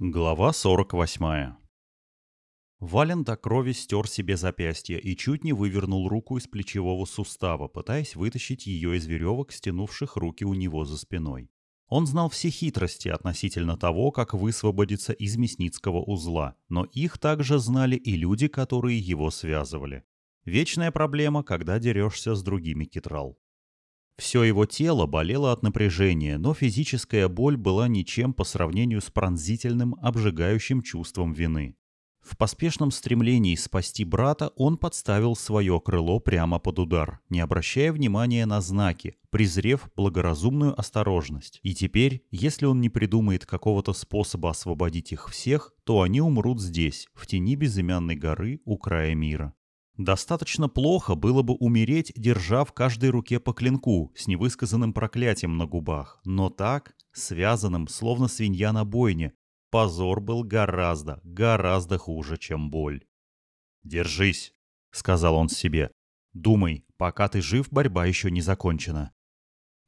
Глава 48 Вален до крови стер себе запястье и чуть не вывернул руку из плечевого сустава, пытаясь вытащить ее из веревок, стянувших руки у него за спиной. Он знал все хитрости относительно того, как высвободиться из мясницкого узла, но их также знали и люди, которые его связывали. Вечная проблема, когда дерешься с другими китрал. Все его тело болело от напряжения, но физическая боль была ничем по сравнению с пронзительным, обжигающим чувством вины. В поспешном стремлении спасти брата он подставил свое крыло прямо под удар, не обращая внимания на знаки, презрев благоразумную осторожность. И теперь, если он не придумает какого-то способа освободить их всех, то они умрут здесь, в тени безымянной горы у края мира. Достаточно плохо было бы умереть, держа в каждой руке по клинку с невысказанным проклятием на губах, но так, связанным, словно свинья на бойне, позор был гораздо, гораздо хуже, чем боль. «Держись», — сказал он себе. «Думай, пока ты жив, борьба еще не закончена».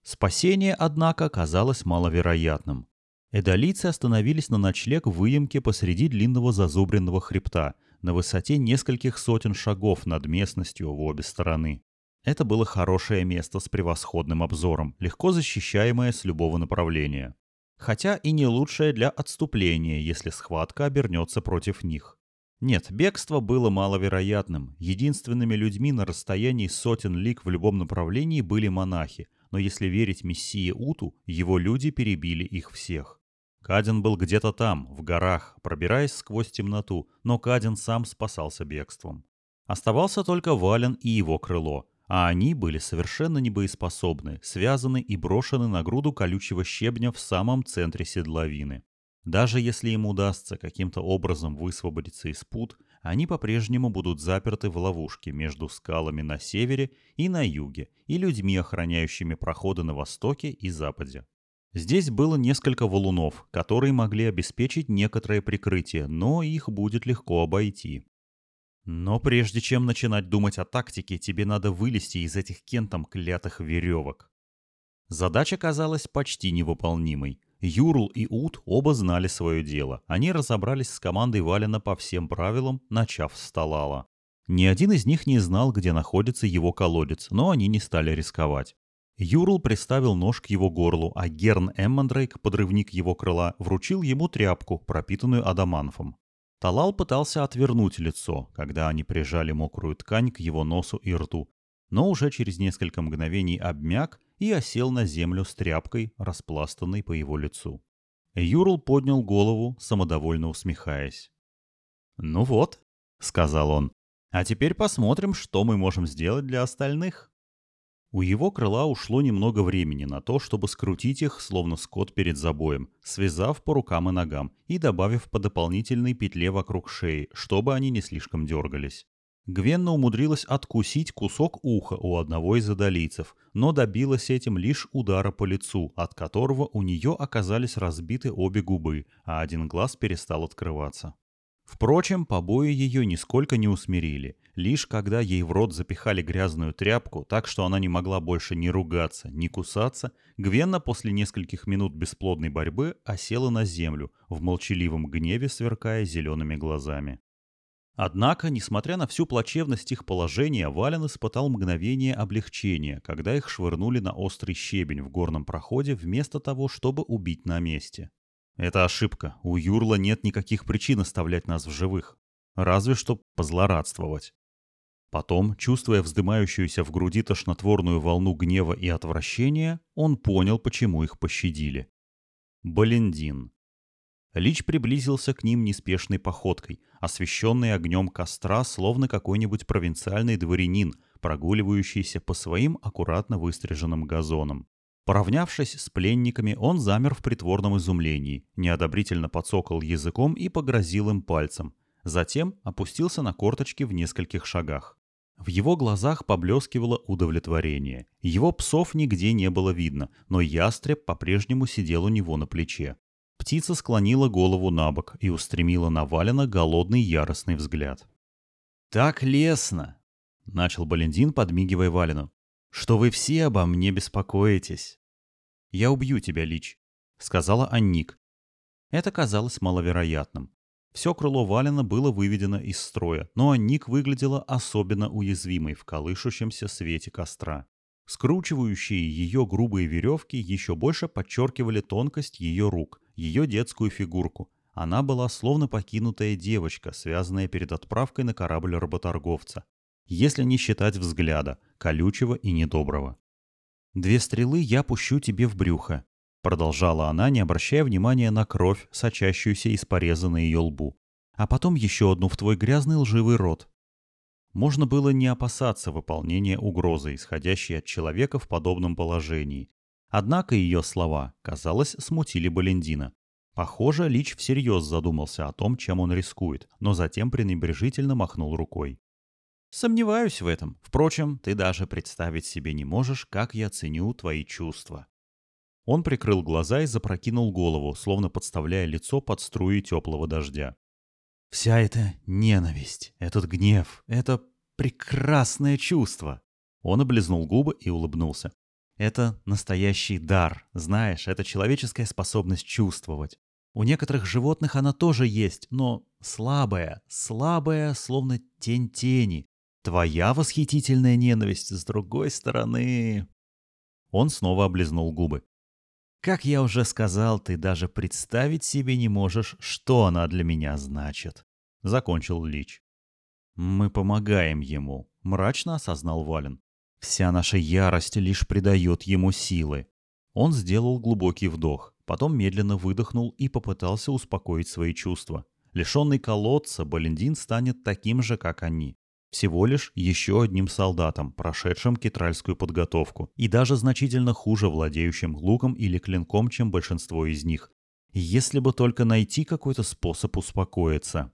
Спасение, однако, казалось маловероятным. Эдолийцы остановились на ночлег в выемке посреди длинного зазубренного хребта — на высоте нескольких сотен шагов над местностью в обе стороны. Это было хорошее место с превосходным обзором, легко защищаемое с любого направления. Хотя и не лучшее для отступления, если схватка обернется против них. Нет, бегство было маловероятным. Единственными людьми на расстоянии сотен лиг в любом направлении были монахи, но если верить мессии Уту, его люди перебили их всех. Кадин был где-то там, в горах, пробираясь сквозь темноту, но Кадин сам спасался бегством. Оставался только Вален и его крыло, а они были совершенно небоеспособны, связаны и брошены на груду колючего щебня в самом центре седловины. Даже если им удастся каким-то образом высвободиться из пут, они по-прежнему будут заперты в ловушке между скалами на севере и на юге и людьми, охраняющими проходы на востоке и западе. Здесь было несколько валунов, которые могли обеспечить некоторое прикрытие, но их будет легко обойти. Но прежде чем начинать думать о тактике, тебе надо вылезти из этих кентом клятых веревок. Задача казалась почти невыполнимой. Юрл и Ут оба знали свое дело. Они разобрались с командой Валена по всем правилам, начав с Талала. Ни один из них не знал, где находится его колодец, но они не стали рисковать. Юрл приставил нож к его горлу, а Герн Эммондрейк, подрывник его крыла, вручил ему тряпку, пропитанную адаманфом. Талал пытался отвернуть лицо, когда они прижали мокрую ткань к его носу и рту, но уже через несколько мгновений обмяк и осел на землю с тряпкой, распластанной по его лицу. Юрл поднял голову, самодовольно усмехаясь. «Ну вот», — сказал он, — «а теперь посмотрим, что мы можем сделать для остальных». У его крыла ушло немного времени на то, чтобы скрутить их, словно скот перед забоем, связав по рукам и ногам и добавив по дополнительной петле вокруг шеи, чтобы они не слишком дергались. Гвенна умудрилась откусить кусок уха у одного из адалийцев, но добилась этим лишь удара по лицу, от которого у нее оказались разбиты обе губы, а один глаз перестал открываться. Впрочем, побои ее нисколько не усмирили. Лишь когда ей в рот запихали грязную тряпку, так что она не могла больше ни ругаться, ни кусаться, Гвенна после нескольких минут бесплодной борьбы осела на землю, в молчаливом гневе сверкая зелеными глазами. Однако, несмотря на всю плачевность их положения, Вален испытал мгновение облегчения, когда их швырнули на острый щебень в горном проходе вместо того, чтобы убить на месте. Это ошибка. У Юрла нет никаких причин оставлять нас в живых. Разве что позлорадствовать. Потом, чувствуя вздымающуюся в груди тошнотворную волну гнева и отвращения, он понял, почему их пощадили. Балендин. Лич приблизился к ним неспешной походкой, освещенный огнем костра, словно какой-нибудь провинциальный дворянин, прогуливающийся по своим аккуратно выстриженным газонам. Поравнявшись с пленниками, он замер в притворном изумлении, неодобрительно подсокал языком и погрозил им пальцем. Затем опустился на корточки в нескольких шагах. В его глазах поблескивало удовлетворение. Его псов нигде не было видно, но ястреб по-прежнему сидел у него на плече. Птица склонила голову на бок и устремила на Валена голодный яростный взгляд. «Так лестно!» — начал Балендин, подмигивая Валену что вы все обо мне беспокоитесь. «Я убью тебя, Лич», — сказала Анник. Это казалось маловероятным. Все крыло Валена было выведено из строя, но Ник выглядела особенно уязвимой в колышущемся свете костра. Скручивающие ее грубые веревки еще больше подчеркивали тонкость ее рук, ее детскую фигурку. Она была словно покинутая девочка, связанная перед отправкой на корабль работорговца. Если не считать взгляда, колючего и недоброго. «Две стрелы я пущу тебе в брюхо», Продолжала она, не обращая внимания на кровь, сочащуюся из пореза на ее лбу. А потом еще одну в твой грязный лживый рот. Можно было не опасаться выполнения угрозы, исходящей от человека в подобном положении. Однако ее слова, казалось, смутили Балендина. Похоже, Лич всерьез задумался о том, чем он рискует, но затем пренебрежительно махнул рукой. «Сомневаюсь в этом. Впрочем, ты даже представить себе не можешь, как я ценю твои чувства. Он прикрыл глаза и запрокинул голову, словно подставляя лицо под струи теплого дождя. «Вся эта ненависть, этот гнев, это прекрасное чувство!» Он облизнул губы и улыбнулся. «Это настоящий дар, знаешь, это человеческая способность чувствовать. У некоторых животных она тоже есть, но слабая, слабая, словно тень тени. Твоя восхитительная ненависть с другой стороны...» Он снова облизнул губы. Как я уже сказал, ты даже представить себе не можешь, что она для меня значит. Закончил Лич. Мы помогаем ему, мрачно осознал Вален. Вся наша ярость лишь придает ему силы. Он сделал глубокий вдох, потом медленно выдохнул и попытался успокоить свои чувства. Лишенный колодца, Балендин станет таким же, как они. Всего лишь еще одним солдатом, прошедшим китральскую подготовку, и даже значительно хуже владеющим луком или клинком, чем большинство из них. Если бы только найти какой-то способ успокоиться.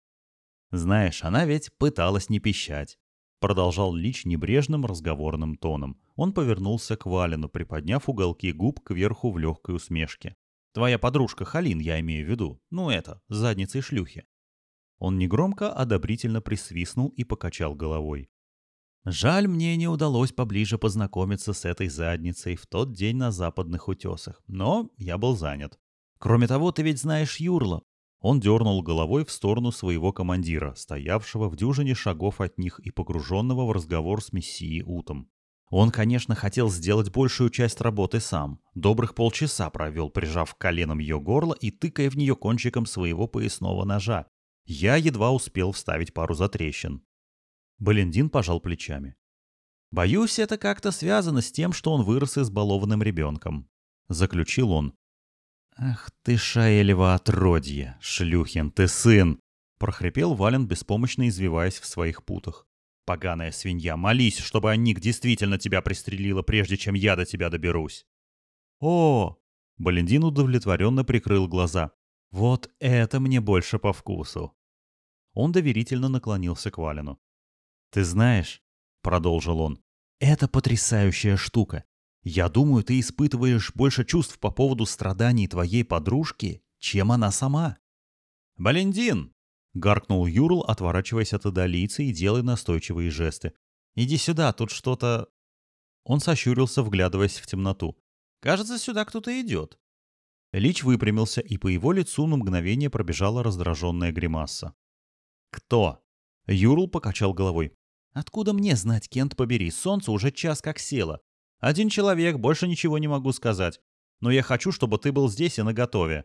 Знаешь, она ведь пыталась не пищать. Продолжал Лич небрежным разговорным тоном. Он повернулся к Валину, приподняв уголки губ кверху в легкой усмешке. «Твоя подружка Халин, я имею в виду. Ну это, задницей шлюхи. Он негромко одобрительно присвистнул и покачал головой. Жаль, мне не удалось поближе познакомиться с этой задницей в тот день на западных утесах, но я был занят. Кроме того, ты ведь знаешь Юрла. Он дернул головой в сторону своего командира, стоявшего в дюжине шагов от них и погруженного в разговор с мессией Утом. Он, конечно, хотел сделать большую часть работы сам. Добрых полчаса провел, прижав коленом ее горло и тыкая в нее кончиком своего поясного ножа, я едва успел вставить пару затрещин. Балендин пожал плечами. «Боюсь, это как-то связано с тем, что он вырос избалованным ребенком», — заключил он. «Ах ты, Шаэлева отродье, шлюхин, ты сын!» — прохрипел Вален, беспомощно извиваясь в своих путах. «Поганая свинья, молись, чтобы Анник действительно тебя пристрелила, прежде чем я до тебя доберусь!» «О!» — Балендин удовлетворенно прикрыл глаза. Вот это мне больше по вкусу. Он доверительно наклонился к Валину. «Ты знаешь», — продолжил он, — «это потрясающая штука. Я думаю, ты испытываешь больше чувств по поводу страданий твоей подружки, чем она сама». «Балендин!» — гаркнул Юрл, отворачиваясь от идолийца и делая настойчивые жесты. «Иди сюда, тут что-то...» Он сощурился, вглядываясь в темноту. «Кажется, сюда кто-то идет». Лич выпрямился, и по его лицу на мгновение пробежала раздраженная гримаса. «Кто?» Юрл покачал головой. «Откуда мне знать, Кент побери? Солнце уже час как село. Один человек, больше ничего не могу сказать. Но я хочу, чтобы ты был здесь и наготове».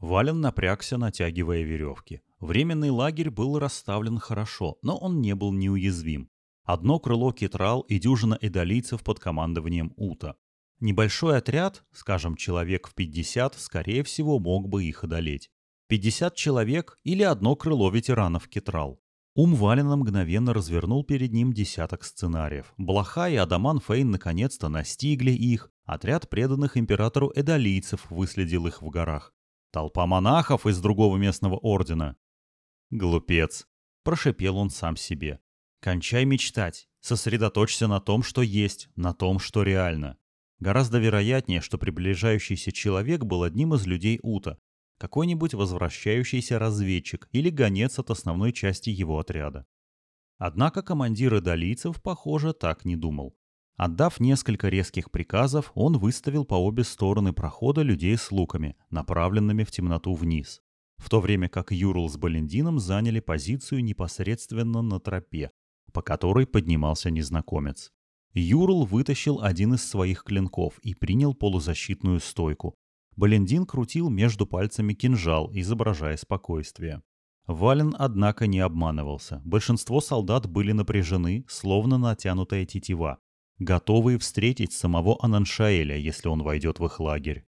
Вален напрягся, натягивая веревки. Временный лагерь был расставлен хорошо, но он не был неуязвим. Одно крыло Китрал и дюжина эдолийцев под командованием Ута. Небольшой отряд, скажем, человек в 50, скорее всего, мог бы их одолеть. 50 человек или одно крыло ветеранов Кетрал. Ум Валина мгновенно развернул перед ним десяток сценариев. Блаха и Адаман Фейн наконец-то настигли их. Отряд преданных императору эдолийцев выследил их в горах. Толпа монахов из другого местного ордена. «Глупец!» – прошипел он сам себе. «Кончай мечтать. Сосредоточься на том, что есть, на том, что реально. Гораздо вероятнее, что приближающийся человек был одним из людей Ута, какой-нибудь возвращающийся разведчик или гонец от основной части его отряда. Однако командир идолийцев, похоже, так не думал. Отдав несколько резких приказов, он выставил по обе стороны прохода людей с луками, направленными в темноту вниз, в то время как Юрл с Балендином заняли позицию непосредственно на тропе, по которой поднимался незнакомец. Юрл вытащил один из своих клинков и принял полузащитную стойку. Балендин крутил между пальцами кинжал, изображая спокойствие. Вален, однако, не обманывался. Большинство солдат были напряжены, словно натянутая тетива, готовые встретить самого Ананшаэля, если он войдет в их лагерь.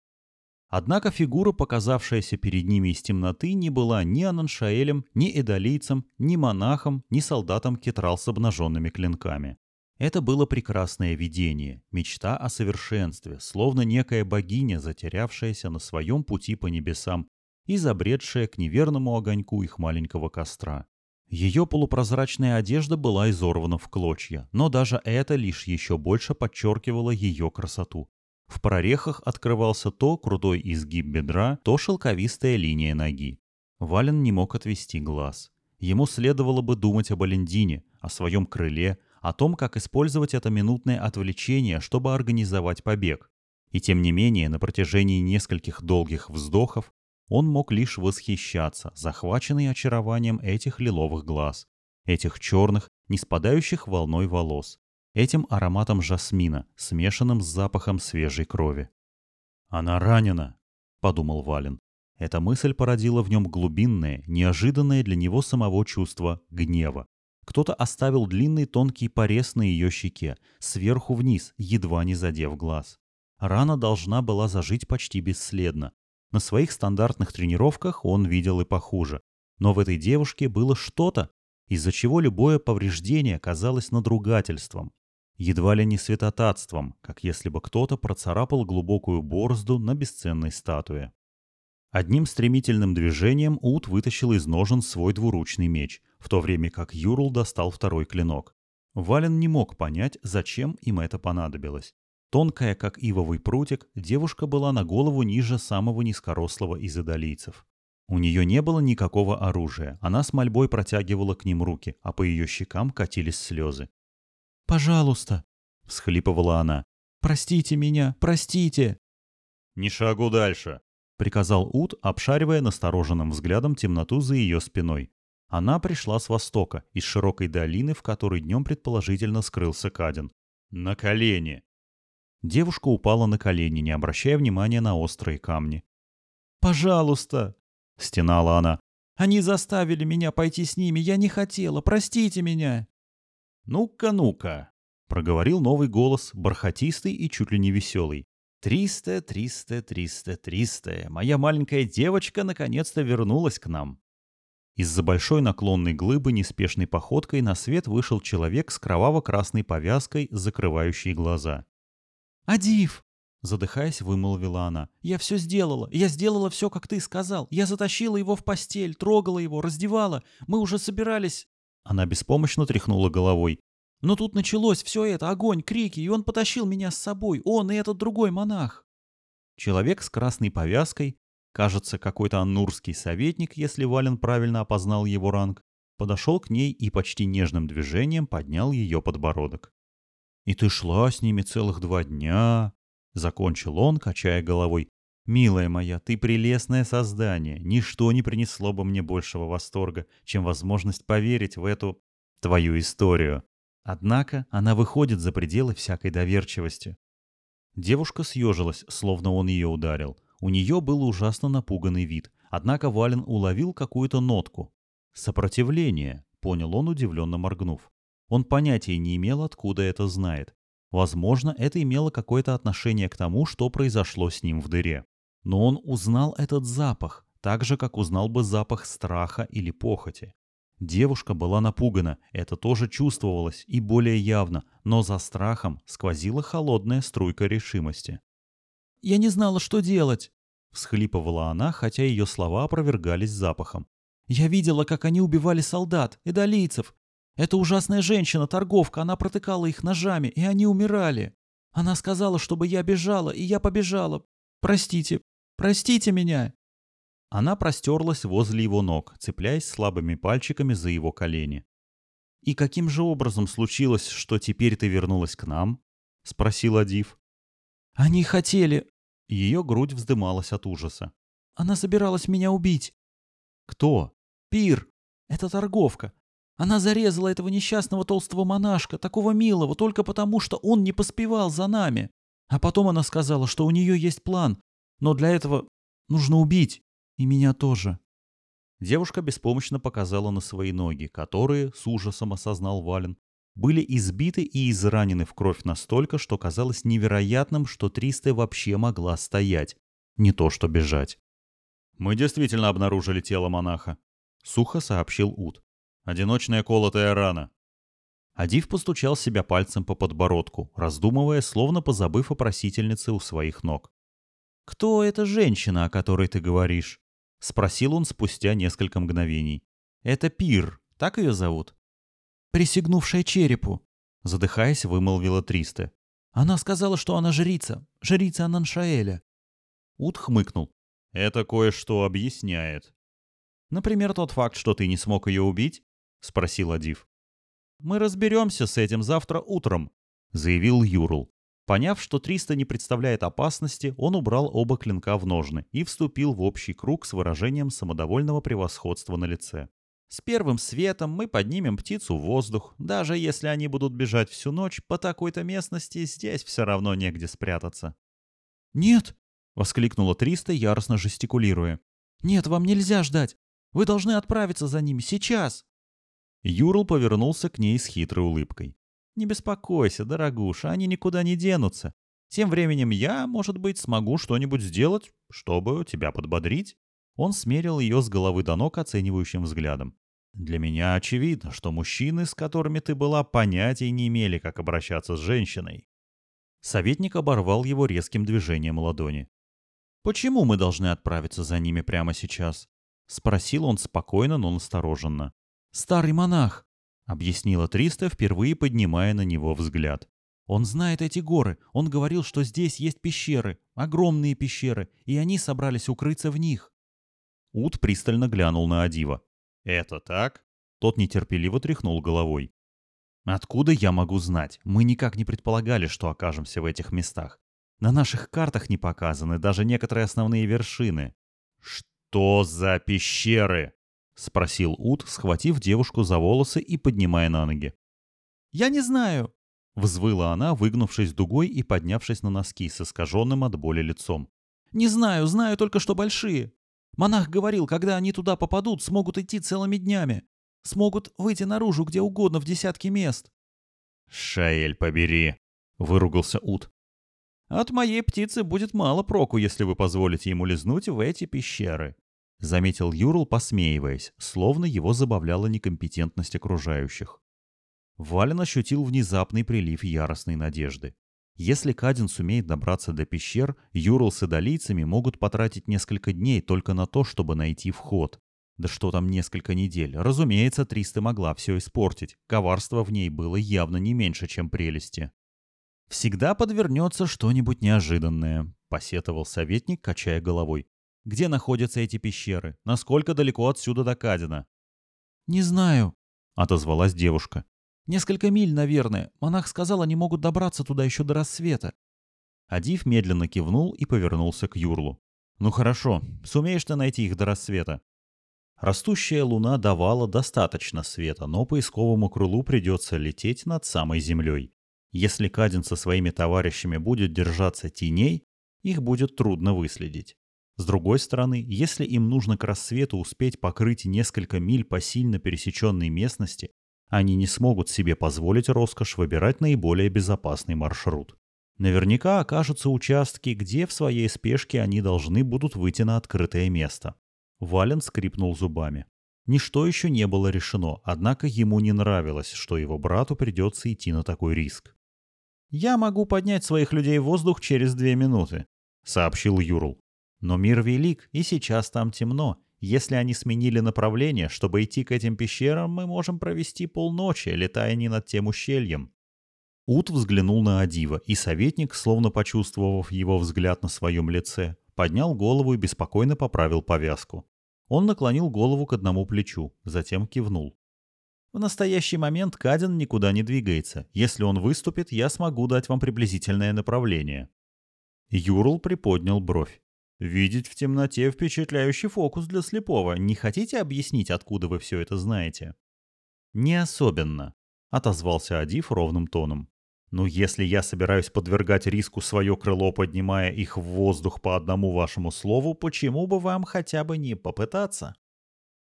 Однако фигура, показавшаяся перед ними из темноты, не была ни Ананшаэлем, ни Эдолийцем, ни монахом, ни солдатом Кетрал с обнаженными клинками. Это было прекрасное видение, мечта о совершенстве, словно некая богиня, затерявшаяся на своем пути по небесам и забредшая к неверному огоньку их маленького костра. Ее полупрозрачная одежда была изорвана в клочья, но даже это лишь еще больше подчеркивало ее красоту. В прорехах открывался то крутой изгиб бедра, то шелковистая линия ноги. Вален не мог отвести глаз. Ему следовало бы думать об Алендине, о своем крыле, о том, как использовать это минутное отвлечение, чтобы организовать побег. И тем не менее, на протяжении нескольких долгих вздохов он мог лишь восхищаться, захваченный очарованием этих лиловых глаз, этих черных, не спадающих волной волос, этим ароматом жасмина, смешанным с запахом свежей крови. «Она ранена», — подумал Вален. Эта мысль породила в нем глубинное, неожиданное для него самого чувство гнева. Кто-то оставил длинный тонкий порез на ее щеке, сверху вниз, едва не задев глаз. Рана должна была зажить почти бесследно. На своих стандартных тренировках он видел и похуже. Но в этой девушке было что-то, из-за чего любое повреждение казалось надругательством. Едва ли не святотатством, как если бы кто-то процарапал глубокую борозду на бесценной статуе. Одним стремительным движением Ут вытащил из ножен свой двуручный меч, в то время как Юрл достал второй клинок. Вален не мог понять, зачем им это понадобилось. Тонкая, как ивовый прутик, девушка была на голову ниже самого низкорослого из идолийцев. У нее не было никакого оружия, она с мольбой протягивала к ним руки, а по ее щекам катились слезы. «Пожалуйста!» — всхлипывала она. «Простите меня, простите!» «Ни шагу дальше!» — приказал Ут, обшаривая настороженным взглядом темноту за ее спиной. Она пришла с востока, из широкой долины, в которой днем предположительно скрылся Кадин. «На колени!» Девушка упала на колени, не обращая внимания на острые камни. «Пожалуйста!» — стенала она. «Они заставили меня пойти с ними, я не хотела, простите меня!» «Ну-ка, ну-ка!» — проговорил новый голос, бархатистый и чуть ли не веселый. Триста, триста, триста, триста. Моя маленькая девочка наконец-то вернулась к нам. Из-за большой наклонной глыбы неспешной походкой на свет вышел человек с кроваво-красной повязкой, закрывающей глаза. «Адив!» — задыхаясь, вымолвила она. «Я все сделала. Я сделала все, как ты сказал. Я затащила его в постель, трогала его, раздевала. Мы уже собирались...» Она беспомощно тряхнула головой. Но тут началось все это, огонь, крики, и он потащил меня с собой, он и этот другой монах. Человек с красной повязкой, кажется, какой-то аннурский советник, если Вален правильно опознал его ранг, подошел к ней и почти нежным движением поднял ее подбородок. «И ты шла с ними целых два дня», — закончил он, качая головой. «Милая моя, ты прелестное создание. Ничто не принесло бы мне большего восторга, чем возможность поверить в эту твою историю. Однако она выходит за пределы всякой доверчивости. Девушка съежилась, словно он ее ударил. У нее был ужасно напуганный вид, однако Вален уловил какую-то нотку. «Сопротивление», — понял он, удивленно моргнув. Он понятия не имел, откуда это знает. Возможно, это имело какое-то отношение к тому, что произошло с ним в дыре. Но он узнал этот запах, так же, как узнал бы запах страха или похоти. Девушка была напугана, это тоже чувствовалось и более явно, но за страхом сквозила холодная струйка решимости. «Я не знала, что делать!» — всхлипывала она, хотя ее слова опровергались запахом. «Я видела, как они убивали солдат, идолийцев. Эта ужасная женщина-торговка, она протыкала их ножами, и они умирали. Она сказала, чтобы я бежала, и я побежала. Простите, простите меня!» Она простерлась возле его ног, цепляясь слабыми пальчиками за его колени. «И каким же образом случилось, что теперь ты вернулась к нам?» — спросил Адив. Они хотели... Ее грудь вздымалась от ужаса. Она собиралась меня убить. Кто? Пир. Это торговка. Она зарезала этого несчастного толстого монашка, такого милого, только потому, что он не поспевал за нами. А потом она сказала, что у нее есть план, но для этого нужно убить. И меня тоже. Девушка беспомощно показала на свои ноги, которые, с ужасом осознал Вален, были избиты и изранены в кровь настолько, что казалось невероятным, что Триста вообще могла стоять, не то что бежать. «Мы действительно обнаружили тело монаха», — сухо сообщил Ут. «Одиночная колотая рана». Адив постучал себя пальцем по подбородку, раздумывая, словно позабыв о просительнице у своих ног. «Кто эта женщина, о которой ты говоришь?» — спросил он спустя несколько мгновений. «Это Пир, так ее зовут?» «Присягнувшая черепу», — задыхаясь, вымолвила Триста. «Она сказала, что она жрица, жрица Ананшаэля». Ут хмыкнул. «Это кое-что объясняет». «Например, тот факт, что ты не смог ее убить?» — спросил Адив. «Мы разберемся с этим завтра утром», — заявил Юрл. Поняв, что Триста не представляет опасности, он убрал оба клинка в ножны и вступил в общий круг с выражением самодовольного превосходства на лице. «С первым светом мы поднимем птицу в воздух. Даже если они будут бежать всю ночь, по такой-то местности здесь все равно негде спрятаться». «Нет!» — воскликнула Триста, яростно жестикулируя. «Нет, вам нельзя ждать! Вы должны отправиться за ними сейчас!» Юрл повернулся к ней с хитрой улыбкой. Не беспокойся, дорогуша, они никуда не денутся. Тем временем я, может быть, смогу что-нибудь сделать, чтобы тебя подбодрить. Он смерил ее с головы до ног оценивающим взглядом. Для меня очевидно, что мужчины, с которыми ты была, понятия не имели, как обращаться с женщиной. Советник оборвал его резким движением ладони. «Почему мы должны отправиться за ними прямо сейчас?» — спросил он спокойно, но настороженно. «Старый монах, — объяснила Триста, впервые поднимая на него взгляд. «Он знает эти горы. Он говорил, что здесь есть пещеры, огромные пещеры, и они собрались укрыться в них». Ут пристально глянул на Адива. «Это так?» Тот нетерпеливо тряхнул головой. «Откуда я могу знать? Мы никак не предполагали, что окажемся в этих местах. На наших картах не показаны даже некоторые основные вершины». «Что за пещеры?» — спросил Ут, схватив девушку за волосы и поднимая на ноги. «Я не знаю!» — взвыла она, выгнувшись дугой и поднявшись на носки с искаженным от боли лицом. «Не знаю, знаю только, что большие. Монах говорил, когда они туда попадут, смогут идти целыми днями. Смогут выйти наружу где угодно в десятки мест». «Шаэль, побери!» — выругался Ут. «От моей птицы будет мало проку, если вы позволите ему лизнуть в эти пещеры», — заметил Юрл, посмеиваясь, словно его забавляла некомпетентность окружающих. Вален ощутил внезапный прилив яростной надежды. Если Кадин сумеет добраться до пещер, Юрл с идолийцами могут потратить несколько дней только на то, чтобы найти вход. Да что там несколько недель. Разумеется, Триста могла все испортить. Коварство в ней было явно не меньше, чем прелести. «Всегда подвернется что-нибудь неожиданное», — посетовал советник, качая головой. Где находятся эти пещеры? Насколько далеко отсюда до Кадина?» «Не знаю», — отозвалась девушка. «Несколько миль, наверное. Монах сказал, они могут добраться туда еще до рассвета». Адив медленно кивнул и повернулся к Юрлу. «Ну хорошо, сумеешь ты найти их до рассвета?» Растущая луна давала достаточно света, но поисковому крылу придется лететь над самой землей. Если Кадин со своими товарищами будет держаться теней, их будет трудно выследить. С другой стороны, если им нужно к рассвету успеть покрыть несколько миль по сильно пересеченной местности, они не смогут себе позволить роскошь выбирать наиболее безопасный маршрут. Наверняка окажутся участки, где в своей спешке они должны будут выйти на открытое место. Вален скрипнул зубами. Ничто еще не было решено, однако ему не нравилось, что его брату придется идти на такой риск. «Я могу поднять своих людей в воздух через две минуты», — сообщил Юрл. Но мир велик, и сейчас там темно. Если они сменили направление, чтобы идти к этим пещерам, мы можем провести полночи, летая не над тем ущельем. Ут взглянул на Адива, и советник, словно почувствовав его взгляд на своем лице, поднял голову и беспокойно поправил повязку. Он наклонил голову к одному плечу, затем кивнул. В настоящий момент Кадин никуда не двигается. Если он выступит, я смогу дать вам приблизительное направление». Юрл приподнял бровь. «Видеть в темноте впечатляющий фокус для слепого. Не хотите объяснить, откуда вы все это знаете?» «Не особенно», — отозвался Адив ровным тоном. «Но если я собираюсь подвергать риску свое крыло, поднимая их в воздух по одному вашему слову, почему бы вам хотя бы не попытаться?»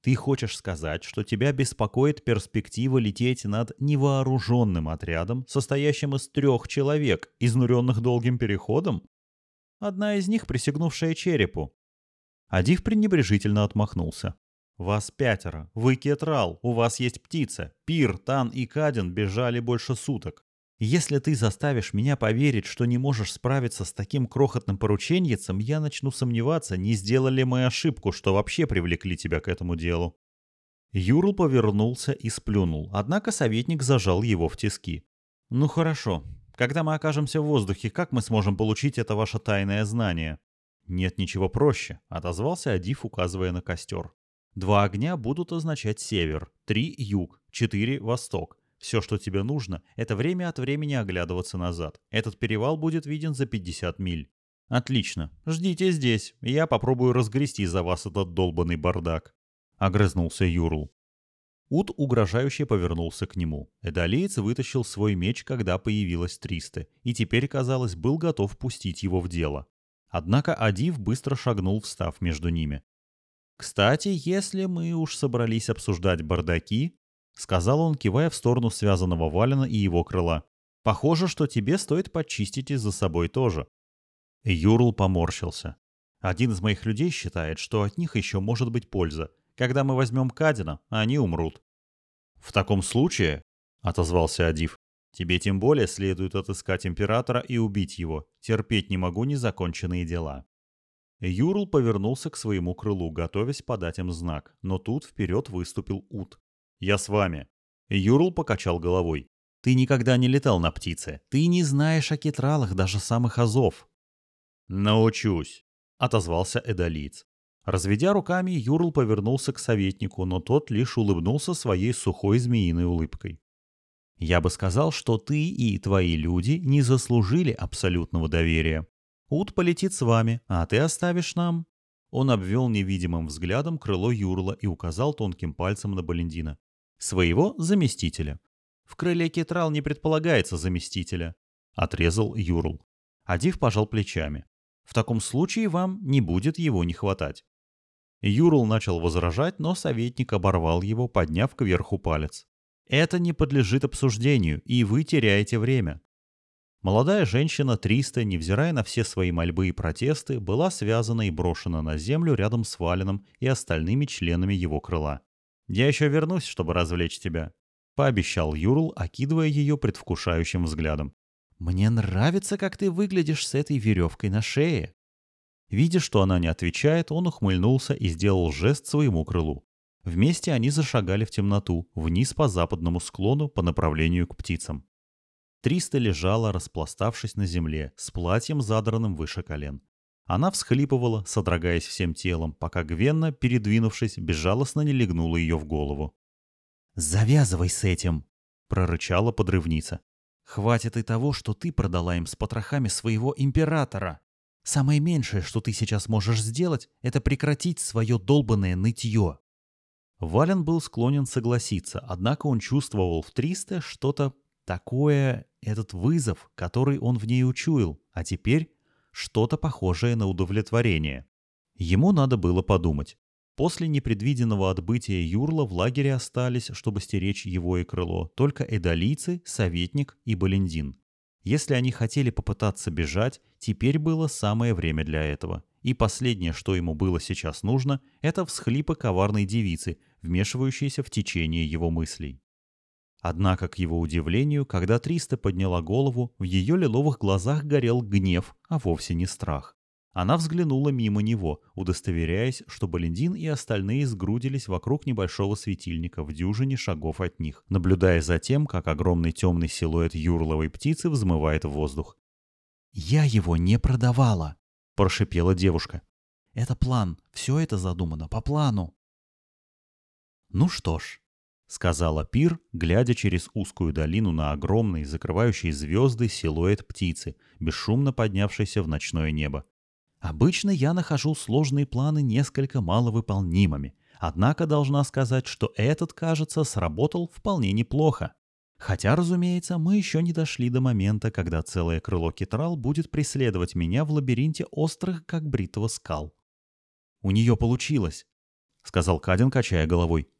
«Ты хочешь сказать, что тебя беспокоит перспектива лететь над невооруженным отрядом, состоящим из трех человек, изнуренных долгим переходом?» Одна из них, присягнувшая черепу. Адив пренебрежительно отмахнулся. «Вас пятеро. Вы кетрал. У вас есть птица. Пир, Тан и Каден бежали больше суток. Если ты заставишь меня поверить, что не можешь справиться с таким крохотным порученьицем, я начну сомневаться, не сделали мы ошибку, что вообще привлекли тебя к этому делу». Юрл повернулся и сплюнул, однако советник зажал его в тиски. «Ну хорошо. Когда мы окажемся в воздухе, как мы сможем получить это ваше тайное знание?» «Нет ничего проще», — отозвался Адиф, указывая на костер. Два огня будут означать север, три — юг, четыре — восток. Все, что тебе нужно, это время от времени оглядываться назад. Этот перевал будет виден за 50 миль. Отлично. Ждите здесь. Я попробую разгрести за вас этот долбанный бардак. Огрызнулся Юрл. Ут угрожающе повернулся к нему. Эдолеец вытащил свой меч, когда появилось Триста, и теперь, казалось, был готов пустить его в дело. Однако Адив быстро шагнул, встав между ними. «Кстати, если мы уж собрались обсуждать бардаки», — сказал он, кивая в сторону связанного Валена и его крыла, — «похоже, что тебе стоит почистить и за собой тоже». Юрл поморщился. «Один из моих людей считает, что от них еще может быть польза. Когда мы возьмем Кадина, они умрут». «В таком случае», — отозвался Адив, — «тебе тем более следует отыскать императора и убить его. Терпеть не могу незаконченные дела». Юрл повернулся к своему крылу, готовясь подать им знак, но тут вперед выступил Ут. «Я с вами». Юрл покачал головой. «Ты никогда не летал на птице. Ты не знаешь о кетралах, даже самых азов». «Научусь», — отозвался Эдолиц. Разведя руками, Юрл повернулся к советнику, но тот лишь улыбнулся своей сухой змеиной улыбкой. «Я бы сказал, что ты и твои люди не заслужили абсолютного доверия. Ут полетит с вами, а ты оставишь нам...» Он обвел невидимым взглядом крыло Юрла и указал тонким пальцем на Балендина. «Своего заместителя». «В крыле Кетрал не предполагается заместителя», — отрезал Юрл. Адив пожал плечами. «В таком случае вам не будет его не хватать». Юрл начал возражать, но советник оборвал его, подняв кверху палец. «Это не подлежит обсуждению, и вы теряете время. Молодая женщина Триста, невзирая на все свои мольбы и протесты, была связана и брошена на землю рядом с Валином и остальными членами его крыла. «Я еще вернусь, чтобы развлечь тебя», — пообещал Юрл, окидывая ее предвкушающим взглядом. «Мне нравится, как ты выглядишь с этой веревкой на шее». Видя, что она не отвечает, он ухмыльнулся и сделал жест своему крылу. Вместе они зашагали в темноту, вниз по западному склону по направлению к птицам. Триста лежала, распластавшись на земле, с платьем задранным выше колен. Она всхлипывала, содрогаясь всем телом, пока Гвенна, передвинувшись, безжалостно не легнула ее в голову. «Завязывай с этим!» — прорычала подрывница. «Хватит и того, что ты продала им с потрохами своего императора. Самое меньшее, что ты сейчас можешь сделать, это прекратить свое долбанное нытье». Вален был склонен согласиться, однако он чувствовал в Тристе что-то такое этот вызов, который он в ней учуял, а теперь что-то похожее на удовлетворение. Ему надо было подумать. После непредвиденного отбытия Юрла в лагере остались, чтобы стеречь его и крыло, только эдолийцы, советник и Балендин. Если они хотели попытаться бежать, теперь было самое время для этого. И последнее, что ему было сейчас нужно, это всхлипы коварной девицы, вмешивающейся в течение его мыслей. Однако, к его удивлению, когда Триста подняла голову, в ее лиловых глазах горел гнев, а вовсе не страх. Она взглянула мимо него, удостоверяясь, что Балендин и остальные сгрудились вокруг небольшого светильника в дюжине шагов от них, наблюдая за тем, как огромный темный силуэт юрловой птицы взмывает в воздух. «Я его не продавала!» – прошипела девушка. «Это план. Все это задумано по плану». «Ну что ж, сказала Пир, глядя через узкую долину на огромный, закрывающий звезды силуэт птицы, бесшумно поднявшийся в ночное небо. Обычно я нахожу сложные планы несколько маловыполнимыми, однако должна сказать, что этот, кажется, сработал вполне неплохо. Хотя, разумеется, мы еще не дошли до момента, когда целое крыло Китрал будет преследовать меня в лабиринте острых, как бритва скал. «У нее получилось», — сказал Кадин, качая головой.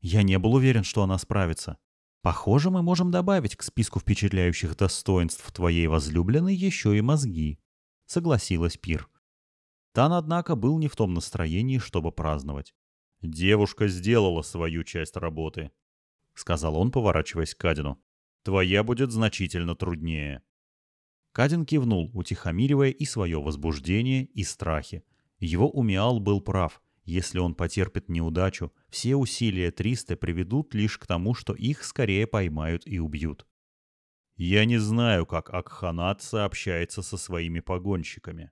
«Я не был уверен, что она справится. Похоже, мы можем добавить к списку впечатляющих достоинств твоей возлюбленной еще и мозги», — согласилась Пир. Тан, однако, был не в том настроении, чтобы праздновать. «Девушка сделала свою часть работы», — сказал он, поворачиваясь к Кадину. «Твоя будет значительно труднее». Кадин кивнул, утихомиривая и свое возбуждение, и страхи. Его Умиал был прав. Если он потерпит неудачу, все усилия Триста приведут лишь к тому, что их скорее поймают и убьют. «Я не знаю, как Акханат сообщается со своими погонщиками»,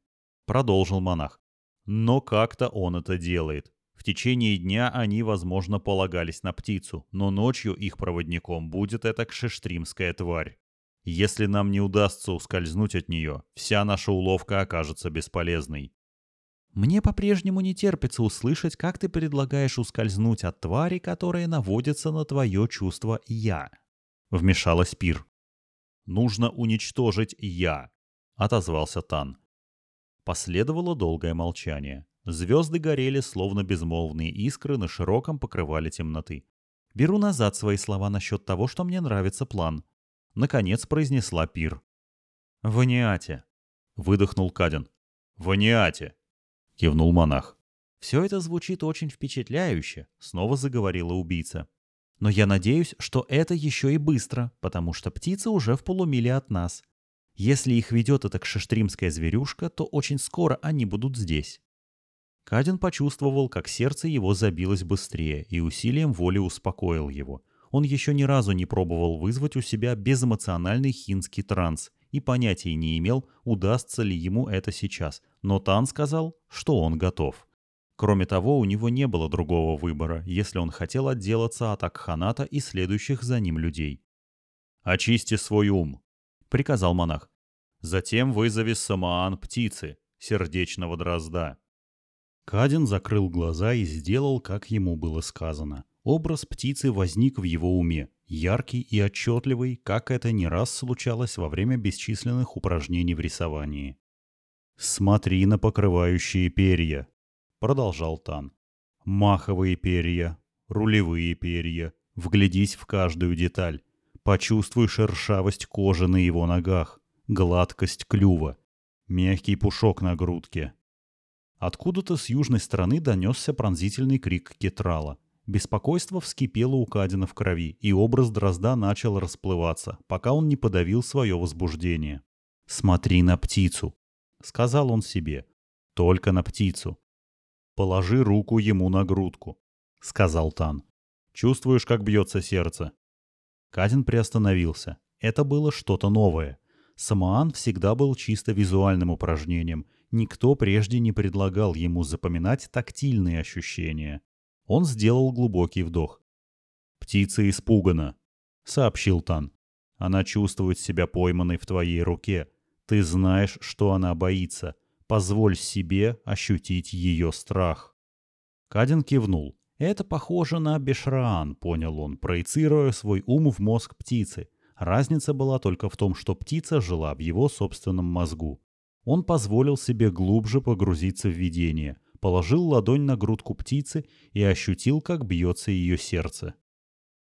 продолжил монах. Но как-то он это делает. В течение дня они, возможно, полагались на птицу, но ночью их проводником будет эта кшештримская тварь. Если нам не удастся ускользнуть от нее, вся наша уловка окажется бесполезной. Мне по-прежнему не терпится услышать, как ты предлагаешь ускользнуть от твари, которая наводится на твое чувство «я». Вмешалась Пир. «Нужно уничтожить «я», — отозвался Тан. Последовало долгое молчание. Звезды горели, словно безмолвные искры на широком покрывале темноты. Беру назад свои слова насчет того, что мне нравится план. Наконец произнесла Пир. «В Аниате», — выдохнул Каден. «В Аниате», — кивнул монах. «Все это звучит очень впечатляюще», — снова заговорила убийца. «Но я надеюсь, что это еще и быстро, потому что птица уже в полумиле от нас. Если их ведет эта кшештримская зверюшка, то очень скоро они будут здесь. Кадин почувствовал, как сердце его забилось быстрее и усилием воли успокоил его. Он еще ни разу не пробовал вызвать у себя безэмоциональный хинский транс и понятия не имел, удастся ли ему это сейчас, но Тан сказал, что он готов. Кроме того, у него не было другого выбора, если он хотел отделаться от Акханата и следующих за ним людей. «Очисти свой ум», — приказал монах. Затем вызови Самоан птицы, сердечного дрозда. Кадин закрыл глаза и сделал, как ему было сказано. Образ птицы возник в его уме, яркий и отчетливый, как это не раз случалось во время бесчисленных упражнений в рисовании. «Смотри на покрывающие перья», — продолжал Тан. «Маховые перья, рулевые перья. Вглядись в каждую деталь. Почувствуй шершавость кожи на его ногах гладкость клюва, мягкий пушок на грудке. Откуда-то с южной стороны донесся пронзительный крик кетрала. Беспокойство вскипело у Кадина в крови, и образ дрозда начал расплываться, пока он не подавил свое возбуждение. «Смотри на птицу», — сказал он себе. «Только на птицу». «Положи руку ему на грудку», — сказал Тан. «Чувствуешь, как бьется сердце?» Кадин приостановился. Это было что-то новое. Самоан всегда был чисто визуальным упражнением. Никто прежде не предлагал ему запоминать тактильные ощущения. Он сделал глубокий вдох. «Птица испугана», — сообщил Тан. «Она чувствует себя пойманной в твоей руке. Ты знаешь, что она боится. Позволь себе ощутить ее страх». Кадин кивнул. «Это похоже на Бешраан», — понял он, проецируя свой ум в мозг птицы — Разница была только в том, что птица жила в его собственном мозгу. Он позволил себе глубже погрузиться в видение, положил ладонь на грудку птицы и ощутил, как бьется ее сердце.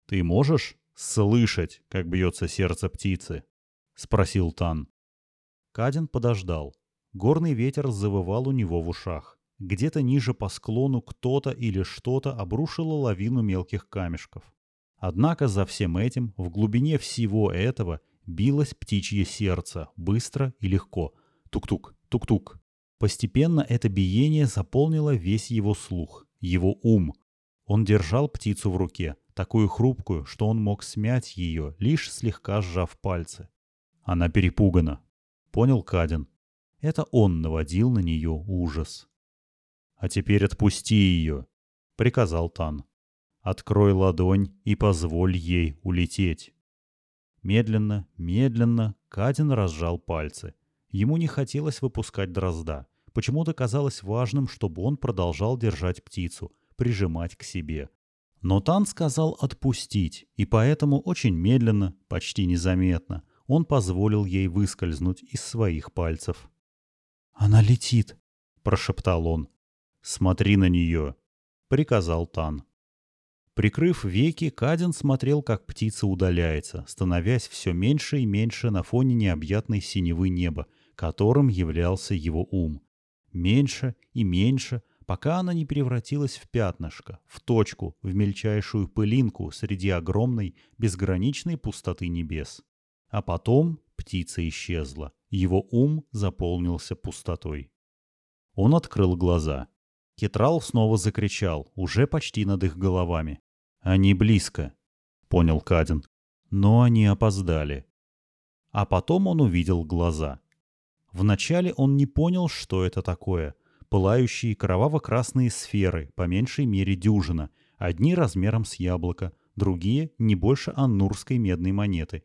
«Ты можешь слышать, как бьется сердце птицы?» — спросил Тан. Кадин подождал. Горный ветер завывал у него в ушах. Где-то ниже по склону кто-то или что-то обрушило лавину мелких камешков. Однако за всем этим, в глубине всего этого, билось птичье сердце, быстро и легко. Тук-тук, тук-тук. Постепенно это биение заполнило весь его слух, его ум. Он держал птицу в руке, такую хрупкую, что он мог смять ее, лишь слегка сжав пальцы. Она перепугана. Понял Кадин. Это он наводил на нее ужас. «А теперь отпусти ее», — приказал Тан. Открой ладонь и позволь ей улететь. Медленно, медленно Кадин разжал пальцы. Ему не хотелось выпускать дрозда. Почему-то казалось важным, чтобы он продолжал держать птицу, прижимать к себе. Но Тан сказал отпустить, и поэтому очень медленно, почти незаметно, он позволил ей выскользнуть из своих пальцев. «Она летит», — прошептал он. «Смотри на нее», — приказал Тан. Прикрыв веки, Кадин смотрел, как птица удаляется, становясь все меньше и меньше на фоне необъятной синевы неба, которым являлся его ум. Меньше и меньше, пока она не превратилась в пятнышко, в точку, в мельчайшую пылинку среди огромной, безграничной пустоты небес. А потом птица исчезла, его ум заполнился пустотой. Он открыл глаза. Кетрал снова закричал, уже почти над их головами. «Они близко», — понял Кадин. Но они опоздали. А потом он увидел глаза. Вначале он не понял, что это такое — пылающие кроваво-красные сферы, по меньшей мере дюжина, одни размером с яблоко, другие не больше аннурской медной монеты.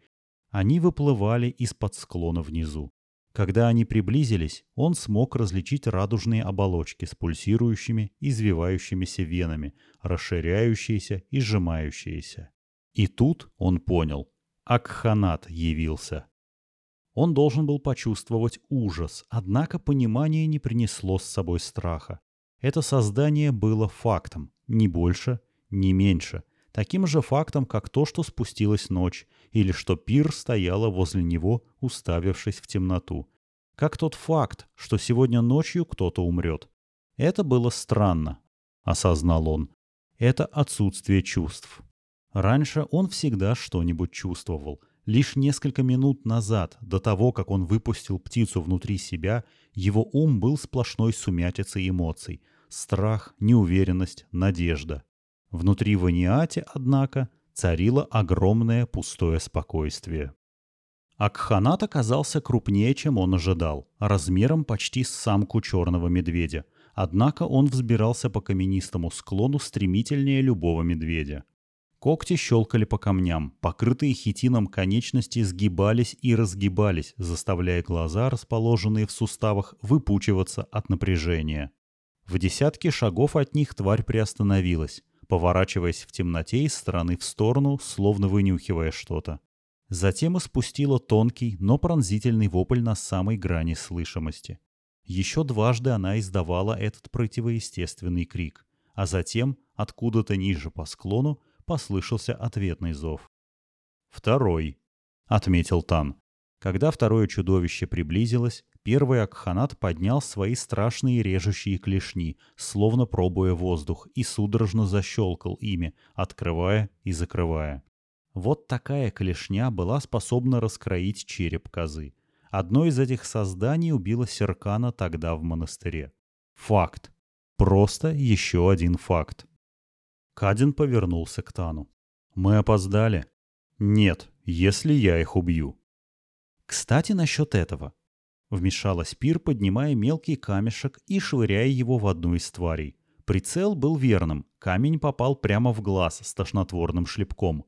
Они выплывали из-под склона внизу. Когда они приблизились, он смог различить радужные оболочки с пульсирующими, извивающимися венами, расширяющиеся и сжимающиеся. И тут он понял. Акханат явился. Он должен был почувствовать ужас, однако понимание не принесло с собой страха. Это создание было фактом, ни больше, ни меньше. Таким же фактом, как то, что спустилась ночь, или что пир стояла возле него, уставившись в темноту. Как тот факт, что сегодня ночью кто-то умрет. Это было странно, осознал он. Это отсутствие чувств. Раньше он всегда что-нибудь чувствовал – Лишь несколько минут назад, до того, как он выпустил птицу внутри себя, его ум был сплошной сумятицей эмоций. Страх, неуверенность, надежда. Внутри Ваниате, однако, царило огромное пустое спокойствие. Акханат оказался крупнее, чем он ожидал, размером почти с самку черного медведя. Однако он взбирался по каменистому склону стремительнее любого медведя. Когти щелкали по камням, покрытые хитином конечности сгибались и разгибались, заставляя глаза, расположенные в суставах, выпучиваться от напряжения. В десятке шагов от них тварь приостановилась, поворачиваясь в темноте из стороны в сторону, словно вынюхивая что-то. Затем испустила тонкий, но пронзительный вопль на самой грани слышимости. Еще дважды она издавала этот противоестественный крик, а затем, откуда-то ниже по склону, послышался ответный зов. «Второй», — отметил Тан. Когда второе чудовище приблизилось, первый Акханат поднял свои страшные режущие клешни, словно пробуя воздух, и судорожно защелкал ими, открывая и закрывая. Вот такая клешня была способна раскроить череп козы. Одно из этих созданий убило Серкана тогда в монастыре. Факт. Просто еще один факт. Кадин повернулся к Тану. «Мы опоздали?» «Нет, если я их убью». «Кстати, насчет этого». Вмешалась Пир, поднимая мелкий камешек и швыряя его в одну из тварей. Прицел был верным, камень попал прямо в глаз с тошнотворным шлепком.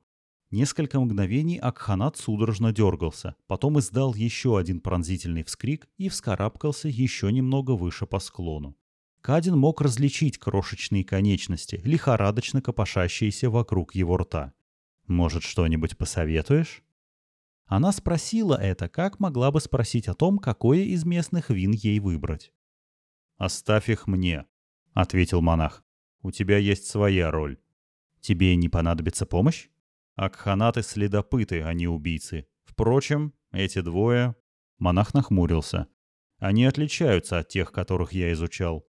Несколько мгновений Акханат судорожно дергался, потом издал еще один пронзительный вскрик и вскарабкался еще немного выше по склону. Кадин мог различить крошечные конечности, лихорадочно копошащиеся вокруг его рта. «Может, что-нибудь посоветуешь?» Она спросила это, как могла бы спросить о том, какое из местных вин ей выбрать. «Оставь их мне», — ответил монах. «У тебя есть своя роль. Тебе не понадобится помощь? Акханаты — следопыты, а не убийцы. Впрочем, эти двое...» Монах нахмурился. «Они отличаются от тех, которых я изучал.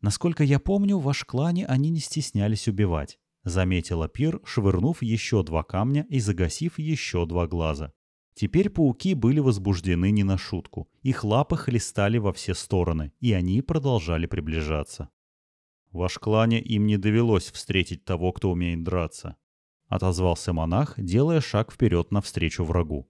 Насколько я помню, в ваш клане они не стеснялись убивать», — заметила Пир, швырнув еще два камня и загасив еще два глаза. Теперь пауки были возбуждены не на шутку. Их лапы хлестали во все стороны, и они продолжали приближаться. «В ваш клане им не довелось встретить того, кто умеет драться», — отозвался монах, делая шаг вперед навстречу врагу.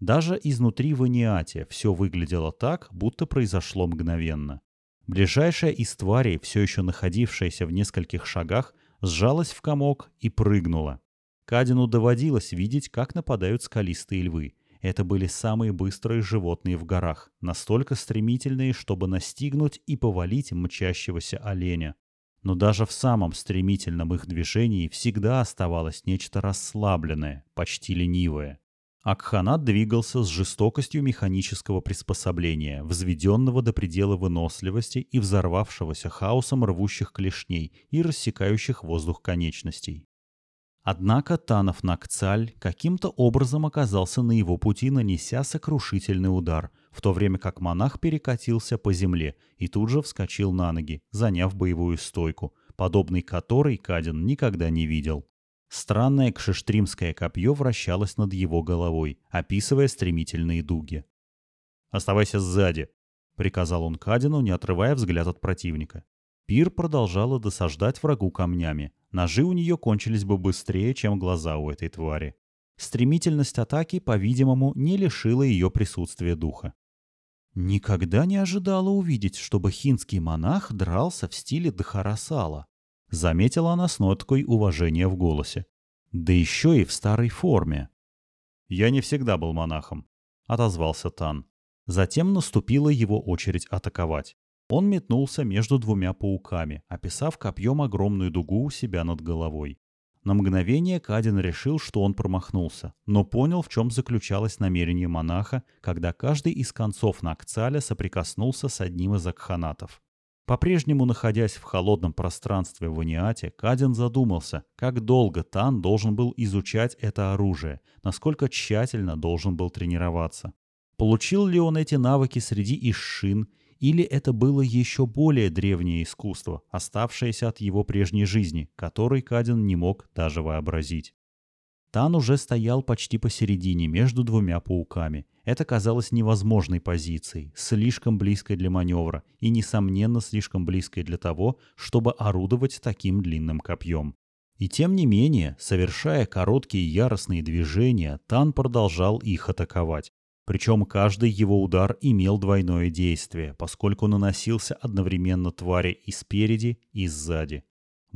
Даже изнутри в Иниате все выглядело так, будто произошло мгновенно. Ближайшая из тварей, все еще находившаяся в нескольких шагах, сжалась в комок и прыгнула. Кадину доводилось видеть, как нападают скалистые львы. Это были самые быстрые животные в горах, настолько стремительные, чтобы настигнуть и повалить мчащегося оленя. Но даже в самом стремительном их движении всегда оставалось нечто расслабленное, почти ленивое. Акханат двигался с жестокостью механического приспособления, взведенного до предела выносливости и взорвавшегося хаосом рвущих клешней и рассекающих воздух конечностей. Однако Танов Накцаль каким-то образом оказался на его пути, нанеся сокрушительный удар, в то время как монах перекатился по земле и тут же вскочил на ноги, заняв боевую стойку, подобной которой Кадин никогда не видел. Странное кшештримское копье вращалось над его головой, описывая стремительные дуги. «Оставайся сзади», — приказал он Кадину, не отрывая взгляд от противника. Пир продолжала досаждать врагу камнями. Ножи у нее кончились бы быстрее, чем глаза у этой твари. Стремительность атаки, по-видимому, не лишила ее присутствия духа. Никогда не ожидала увидеть, чтобы хинский монах дрался в стиле Дхарасала. Заметила она с ноткой уважения в голосе. Да еще и в старой форме. «Я не всегда был монахом», — отозвался Тан. Затем наступила его очередь атаковать. Он метнулся между двумя пауками, описав копьем огромную дугу у себя над головой. На мгновение Кадин решил, что он промахнулся, но понял, в чем заключалось намерение монаха, когда каждый из концов Накцаля соприкоснулся с одним из акханатов. По-прежнему находясь в холодном пространстве в Аниате, Кадин задумался, как долго Тан должен был изучать это оружие, насколько тщательно должен был тренироваться. Получил ли он эти навыки среди ишшин, или это было еще более древнее искусство, оставшееся от его прежней жизни, которой Кадин не мог даже вообразить. Тан уже стоял почти посередине между двумя пауками. Это казалось невозможной позицией, слишком близкой для маневра и, несомненно, слишком близкой для того, чтобы орудовать таким длинным копьем. И тем не менее, совершая короткие яростные движения, Тан продолжал их атаковать. Причем каждый его удар имел двойное действие, поскольку наносился одновременно твари и спереди, и сзади.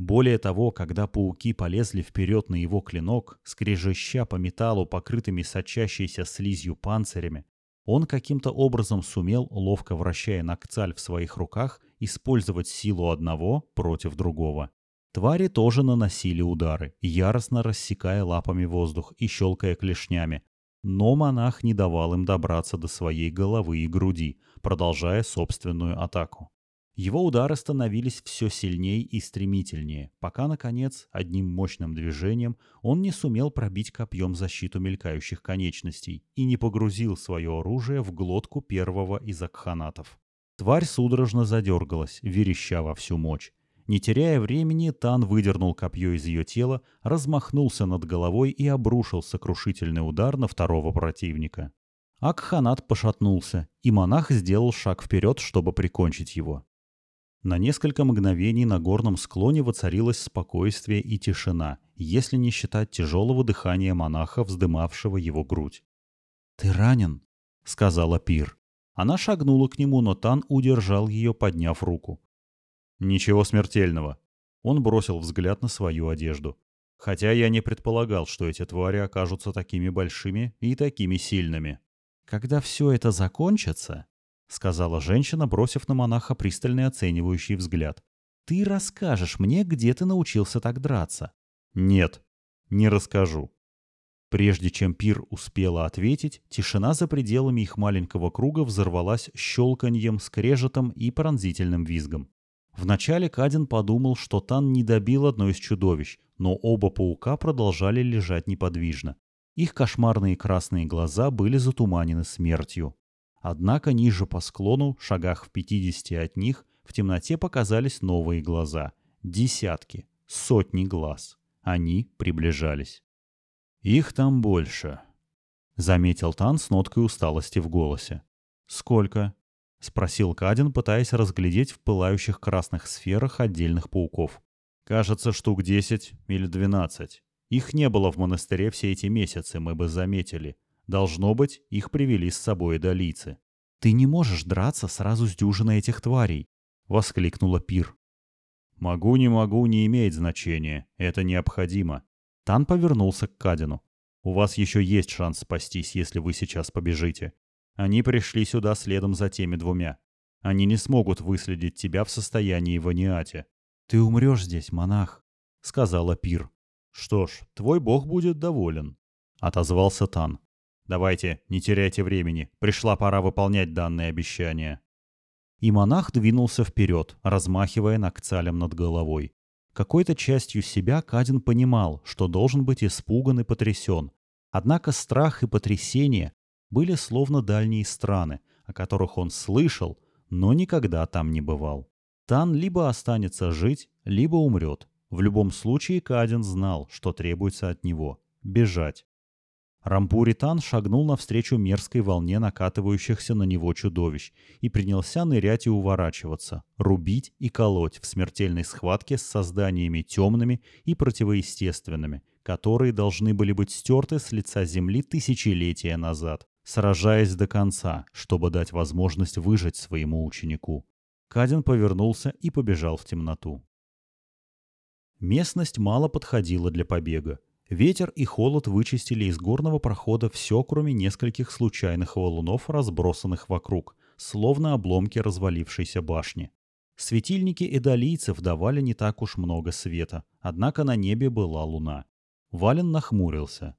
Более того, когда пауки полезли вперед на его клинок, скрежеща по металлу покрытыми сочащейся слизью панцирями, он каким-то образом сумел, ловко вращая ногцаль в своих руках, использовать силу одного против другого. Твари тоже наносили удары, яростно рассекая лапами воздух и щелкая клешнями. Но монах не давал им добраться до своей головы и груди, продолжая собственную атаку. Его удары становились все сильнее и стремительнее, пока, наконец, одним мощным движением он не сумел пробить копьем защиту мелькающих конечностей и не погрузил свое оружие в глотку первого из акханатов. Тварь судорожно задергалась, вереща во всю мощь. Не теряя времени, Тан выдернул копье из ее тела, размахнулся над головой и обрушил сокрушительный удар на второго противника. Акханат пошатнулся, и монах сделал шаг вперед, чтобы прикончить его. На несколько мгновений на горном склоне воцарилось спокойствие и тишина, если не считать тяжелого дыхания монаха, вздымавшего его грудь. «Ты ранен?» — сказала Пир. Она шагнула к нему, но Тан удержал ее, подняв руку. «Ничего смертельного». Он бросил взгляд на свою одежду. Хотя я не предполагал, что эти твари окажутся такими большими и такими сильными. Когда все это закончится, — сказала женщина, бросив на монаха пристальный оценивающий взгляд. «Ты расскажешь мне, где ты научился так драться?» «Нет, не расскажу». Прежде чем Пир успела ответить, тишина за пределами их маленького круга взорвалась щелканьем, скрежетом и пронзительным визгом. Вначале Кадин подумал, что Тан не добил одно из чудовищ, но оба паука продолжали лежать неподвижно. Их кошмарные красные глаза были затуманены смертью. Однако ниже по склону, шагах в 50 от них, в темноте показались новые глаза. Десятки, сотни глаз. Они приближались. «Их там больше», — заметил Тан с ноткой усталости в голосе. «Сколько?» — спросил Кадин, пытаясь разглядеть в пылающих красных сферах отдельных пауков. «Кажется, штук десять или двенадцать. Их не было в монастыре все эти месяцы, мы бы заметили. Должно быть, их привели с собой долийцы. «Ты не можешь драться сразу с дюжиной этих тварей!» — воскликнула Пир. «Могу, не могу, не имеет значения. Это необходимо». Тан повернулся к Кадину. «У вас еще есть шанс спастись, если вы сейчас побежите. Они пришли сюда следом за теми двумя. Они не смогут выследить тебя в состоянии ваниате». «Ты умрешь здесь, монах», — сказала Пир. «Что ж, твой бог будет доволен», — отозвался Тан. «Давайте, не теряйте времени. Пришла пора выполнять данные обещания». И монах двинулся вперед, размахивая ногцалем над головой. Какой-то частью себя Кадин понимал, что должен быть испуган и потрясен. Однако страх и потрясение были словно дальние страны, о которых он слышал, но никогда там не бывал. Тан либо останется жить, либо умрет. В любом случае Кадин знал, что требуется от него – бежать. Рампуритан шагнул навстречу мерзкой волне накатывающихся на него чудовищ и принялся нырять и уворачиваться, рубить и колоть в смертельной схватке с созданиями темными и противоестественными, которые должны были быть стерты с лица земли тысячелетия назад, сражаясь до конца, чтобы дать возможность выжить своему ученику. Кадин повернулся и побежал в темноту. Местность мало подходила для побега. Ветер и холод вычистили из горного прохода все, кроме нескольких случайных валунов, разбросанных вокруг, словно обломки развалившейся башни. Светильники эдолийцев давали не так уж много света, однако на небе была луна. Вален нахмурился.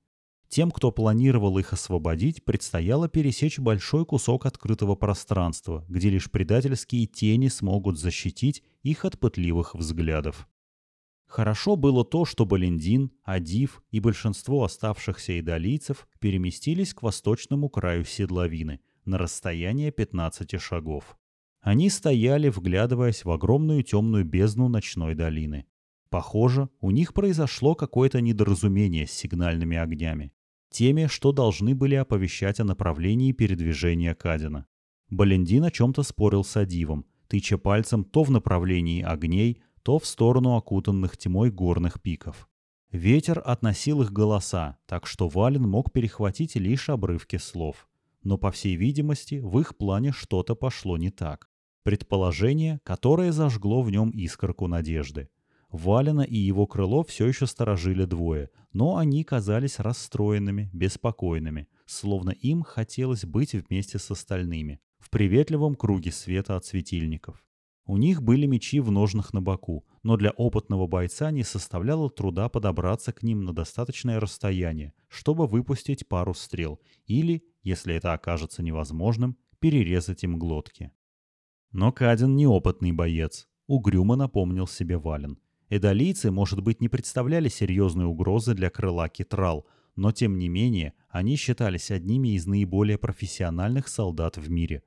Тем, кто планировал их освободить, предстояло пересечь большой кусок открытого пространства, где лишь предательские тени смогут защитить их от пытливых взглядов. Хорошо было то, что Балендин, Адив и большинство оставшихся идолийцев переместились к восточному краю седловины на расстояние 15 шагов. Они стояли, вглядываясь в огромную темную бездну ночной долины. Похоже, у них произошло какое-то недоразумение с сигнальными огнями. Теми, что должны были оповещать о направлении передвижения Кадина. Балендин о чем-то спорил с Адивом, тыча пальцем то в направлении огней, то в сторону окутанных тьмой горных пиков. Ветер относил их голоса, так что Вален мог перехватить лишь обрывки слов. Но, по всей видимости, в их плане что-то пошло не так. Предположение, которое зажгло в нем искорку надежды. Валена и его крыло все еще сторожили двое, но они казались расстроенными, беспокойными, словно им хотелось быть вместе с остальными, в приветливом круге света от светильников. У них были мечи в ножнах на боку, но для опытного бойца не составляло труда подобраться к ним на достаточное расстояние, чтобы выпустить пару стрел или, если это окажется невозможным, перерезать им глотки. Но Кадин неопытный боец, угрюмо напомнил себе Вален. Эдолийцы, может быть, не представляли серьезной угрозы для крыла Китрал, но тем не менее они считались одними из наиболее профессиональных солдат в мире.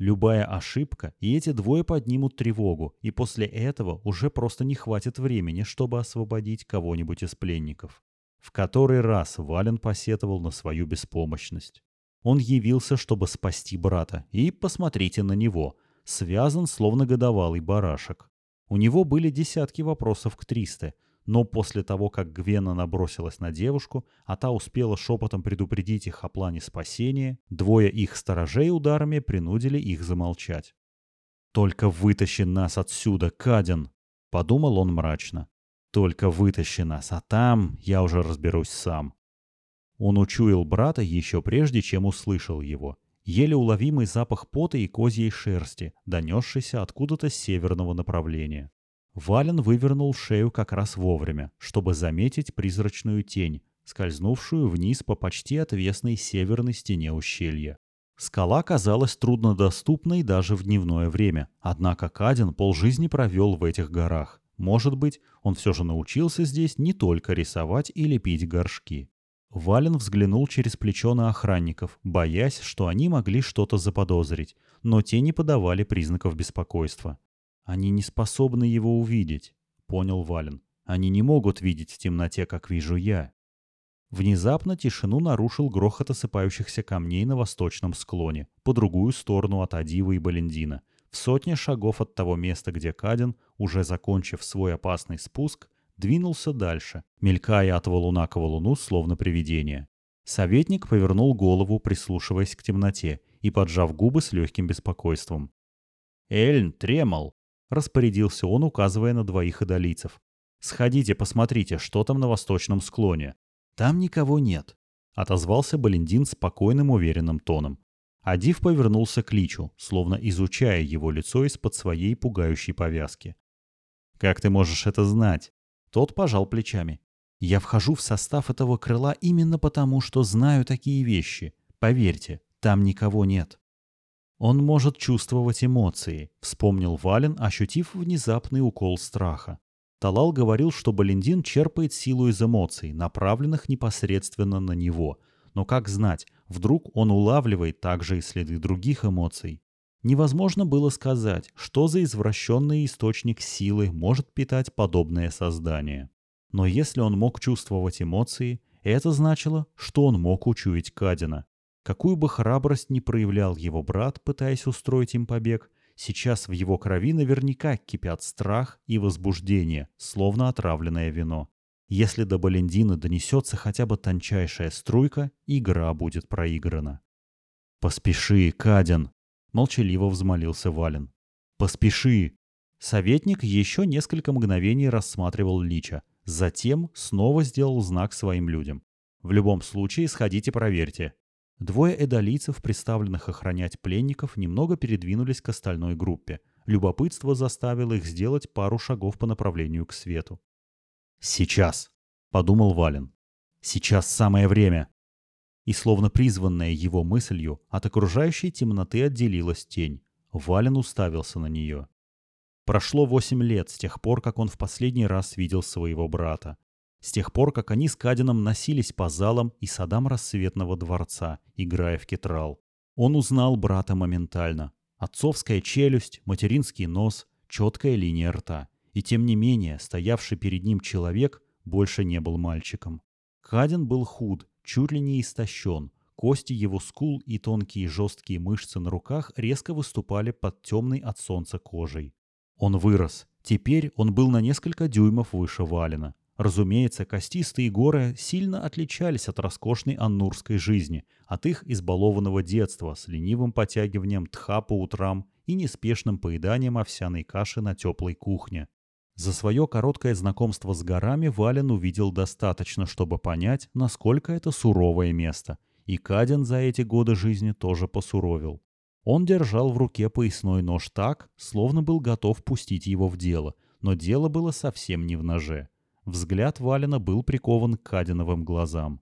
Любая ошибка, и эти двое поднимут тревогу, и после этого уже просто не хватит времени, чтобы освободить кого-нибудь из пленников. В который раз Вален посетовал на свою беспомощность. Он явился, чтобы спасти брата, и посмотрите на него, связан словно годовалый барашек. У него были десятки вопросов к Тристе, но после того, как Гвена набросилась на девушку, а та успела шепотом предупредить их о плане спасения, двое их сторожей ударами принудили их замолчать. «Только вытащи нас отсюда, Каден!» — подумал он мрачно. «Только вытащи нас, а там я уже разберусь сам». Он учуял брата еще прежде, чем услышал его. Еле уловимый запах пота и козьей шерсти, донесшийся откуда-то с северного направления. Вален вывернул шею как раз вовремя, чтобы заметить призрачную тень, скользнувшую вниз по почти отвесной северной стене ущелья. Скала казалась труднодоступной даже в дневное время, однако Кадин полжизни провел в этих горах. Может быть, он все же научился здесь не только рисовать и лепить горшки. Вален взглянул через плечо на охранников, боясь, что они могли что-то заподозрить, но те не подавали признаков беспокойства. Они не способны его увидеть, понял Вален. Они не могут видеть в темноте, как вижу я. Внезапно тишину нарушил грохот осыпающихся камней на восточном склоне, по другую сторону от Адива и Балендина, в сотне шагов от того места, где Каден, уже закончив свой опасный спуск, двинулся дальше, мелькая от валуна к валуну, словно привидение. Советник повернул голову, прислушиваясь к темноте, и поджав губы с легким беспокойством. «Эльн, Тремол!» Распорядился он, указывая на двоих идолийцев. «Сходите, посмотрите, что там на восточном склоне». «Там никого нет», — отозвался Балендин спокойным, уверенным тоном. Адив повернулся к Личу, словно изучая его лицо из-под своей пугающей повязки. «Как ты можешь это знать?» Тот пожал плечами. «Я вхожу в состав этого крыла именно потому, что знаю такие вещи. Поверьте, там никого нет». «Он может чувствовать эмоции», — вспомнил Вален, ощутив внезапный укол страха. Талал говорил, что Балендин черпает силу из эмоций, направленных непосредственно на него. Но как знать, вдруг он улавливает также и следы других эмоций. Невозможно было сказать, что за извращенный источник силы может питать подобное создание. Но если он мог чувствовать эмоции, это значило, что он мог учуять Кадина. Какую бы храбрость ни проявлял его брат, пытаясь устроить им побег, сейчас в его крови наверняка кипят страх и возбуждение, словно отравленное вино. Если до Балендина донесется хотя бы тончайшая струйка, игра будет проиграна. «Поспеши, Кадин!» — молчаливо взмолился Вален. «Поспеши!» Советник еще несколько мгновений рассматривал Лича, затем снова сделал знак своим людям. «В любом случае, сходите проверьте». Двое эдолийцев, представленных охранять пленников, немного передвинулись к остальной группе. Любопытство заставило их сделать пару шагов по направлению к свету. «Сейчас», — подумал Вален. «Сейчас самое время и словно призванная его мыслью, от окружающей темноты отделилась тень. Вален уставился на нее. Прошло восемь лет с тех пор, как он в последний раз видел своего брата. С тех пор, как они с Кадином носились по залам и садам рассветного дворца, играя в кетрал. Он узнал брата моментально. Отцовская челюсть, материнский нос, четкая линия рта. И тем не менее, стоявший перед ним человек больше не был мальчиком. Кадин был худ, чуть ли не истощен. Кости его скул и тонкие жесткие мышцы на руках резко выступали под темной от солнца кожей. Он вырос. Теперь он был на несколько дюймов выше Валина. Разумеется, костистые горы сильно отличались от роскошной аннурской жизни, от их избалованного детства с ленивым потягиванием тха по утрам и неспешным поеданием овсяной каши на теплой кухне. За свое короткое знакомство с горами Вален увидел достаточно, чтобы понять, насколько это суровое место. И Каден за эти годы жизни тоже посуровил. Он держал в руке поясной нож так, словно был готов пустить его в дело, но дело было совсем не в ноже. Взгляд Валена был прикован к Каденовым глазам.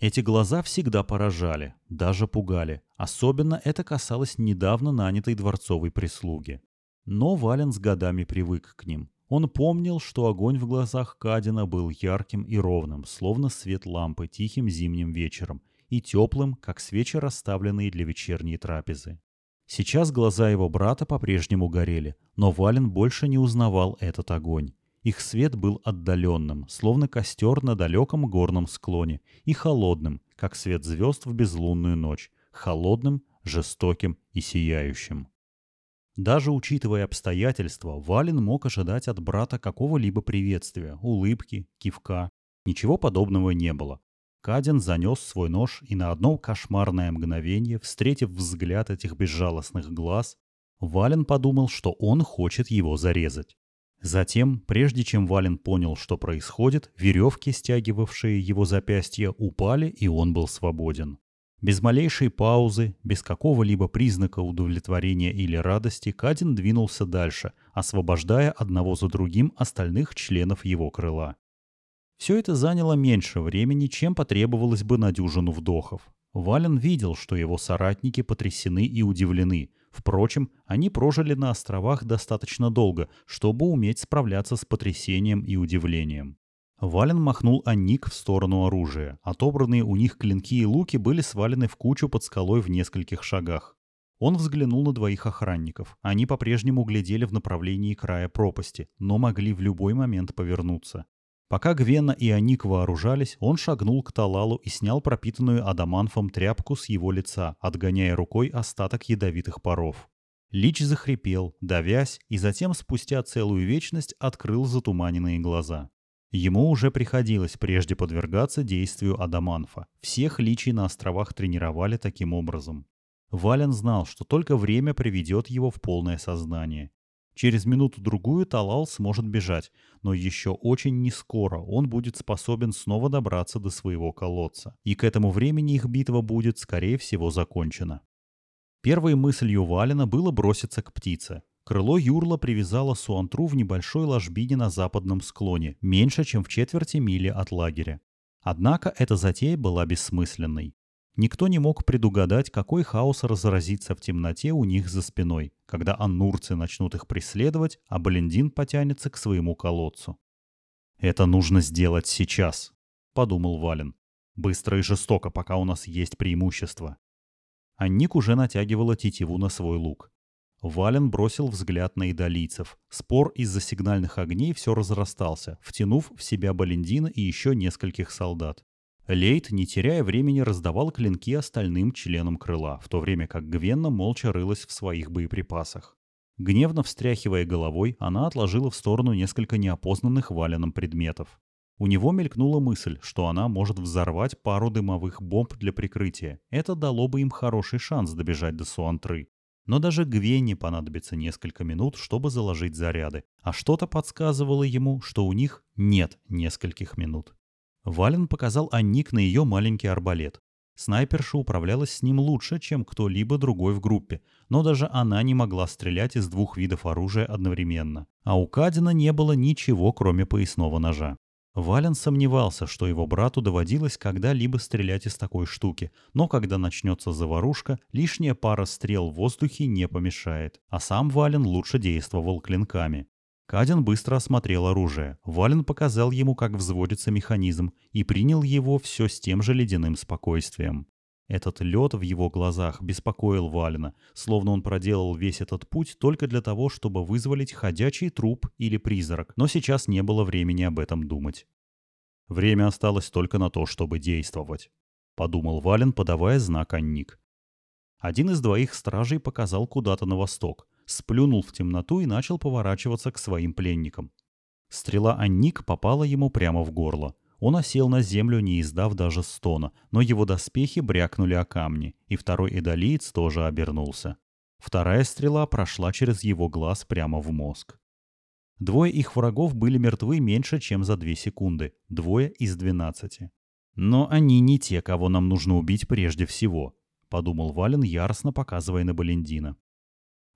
Эти глаза всегда поражали, даже пугали. Особенно это касалось недавно нанятой дворцовой прислуги. Но Вален с годами привык к ним. Он помнил, что огонь в глазах Кадина был ярким и ровным, словно свет лампы тихим зимним вечером, и теплым, как свечи, расставленные для вечерней трапезы. Сейчас глаза его брата по-прежнему горели, но Вален больше не узнавал этот огонь. Их свет был отдаленным, словно костер на далеком горном склоне, и холодным, как свет звезд в безлунную ночь, холодным, жестоким и сияющим. Даже учитывая обстоятельства, Вален мог ожидать от брата какого-либо приветствия, улыбки, кивка. Ничего подобного не было. Каден занес свой нож и на одно кошмарное мгновение, встретив взгляд этих безжалостных глаз, Вален подумал, что он хочет его зарезать. Затем, прежде чем Вален понял, что происходит, веревки, стягивавшие его запястья, упали, и он был свободен. Без малейшей паузы, без какого-либо признака удовлетворения или радости, Кадин двинулся дальше, освобождая одного за другим остальных членов его крыла. Все это заняло меньше времени, чем потребовалось бы на дюжину вдохов. Вален видел, что его соратники потрясены и удивлены. Впрочем, они прожили на островах достаточно долго, чтобы уметь справляться с потрясением и удивлением. Вален махнул Анник в сторону оружия. Отобранные у них клинки и луки были свалены в кучу под скалой в нескольких шагах. Он взглянул на двоих охранников. Они по-прежнему глядели в направлении края пропасти, но могли в любой момент повернуться. Пока Гвена и Аник вооружались, он шагнул к Талалу и снял пропитанную адаманфом тряпку с его лица, отгоняя рукой остаток ядовитых паров. Лич захрипел, давясь, и затем спустя целую вечность открыл затуманенные глаза. Ему уже приходилось прежде подвергаться действию Адаманфа. Всех личий на островах тренировали таким образом. Вален знал, что только время приведет его в полное сознание. Через минуту-другую Талал сможет бежать, но еще очень нескоро он будет способен снова добраться до своего колодца. И к этому времени их битва будет, скорее всего, закончена. Первой мыслью Валина было броситься к птице. Крыло Юрла привязало Суантру в небольшой ложбине на западном склоне, меньше, чем в четверти мили от лагеря. Однако эта затея была бессмысленной. Никто не мог предугадать, какой хаос разразится в темноте у них за спиной, когда аннурцы начнут их преследовать, а Балендин потянется к своему колодцу. «Это нужно сделать сейчас», — подумал Вален. «Быстро и жестоко, пока у нас есть преимущество». Анник уже натягивала тетиву на свой лук. Вален бросил взгляд на идолийцев. Спор из-за сигнальных огней все разрастался, втянув в себя Балендина и еще нескольких солдат. Лейт, не теряя времени, раздавал клинки остальным членам крыла, в то время как Гвенна молча рылась в своих боеприпасах. Гневно встряхивая головой, она отложила в сторону несколько неопознанных валеном предметов. У него мелькнула мысль, что она может взорвать пару дымовых бомб для прикрытия. Это дало бы им хороший шанс добежать до Суантры. Но даже Гвенне понадобится несколько минут, чтобы заложить заряды. А что-то подсказывало ему, что у них нет нескольких минут. Вален показал Анник на ее маленький арбалет. Снайперша управлялась с ним лучше, чем кто-либо другой в группе, но даже она не могла стрелять из двух видов оружия одновременно. А у Кадина не было ничего, кроме поясного ножа. Вален сомневался, что его брату доводилось когда-либо стрелять из такой штуки, но когда начнется заварушка, лишняя пара стрел в воздухе не помешает, а сам Вален лучше действовал клинками. Кадин быстро осмотрел оружие. Вален показал ему, как взводится механизм, и принял его все с тем же ледяным спокойствием. Этот лед в его глазах беспокоил Валена, словно он проделал весь этот путь только для того, чтобы вызволить ходячий труп или призрак, но сейчас не было времени об этом думать. Время осталось только на то, чтобы действовать, подумал Вален, подавая знак Анник. Один из двоих стражей показал куда-то на восток, сплюнул в темноту и начал поворачиваться к своим пленникам. Стрела Анник попала ему прямо в горло. Он осел на землю, не издав даже стона, но его доспехи брякнули о камни, и второй эдолиец тоже обернулся. Вторая стрела прошла через его глаз прямо в мозг. Двое их врагов были мертвы меньше, чем за две секунды, двое из двенадцати. Но они не те, кого нам нужно убить прежде всего, подумал Вален, яростно показывая на Балендина.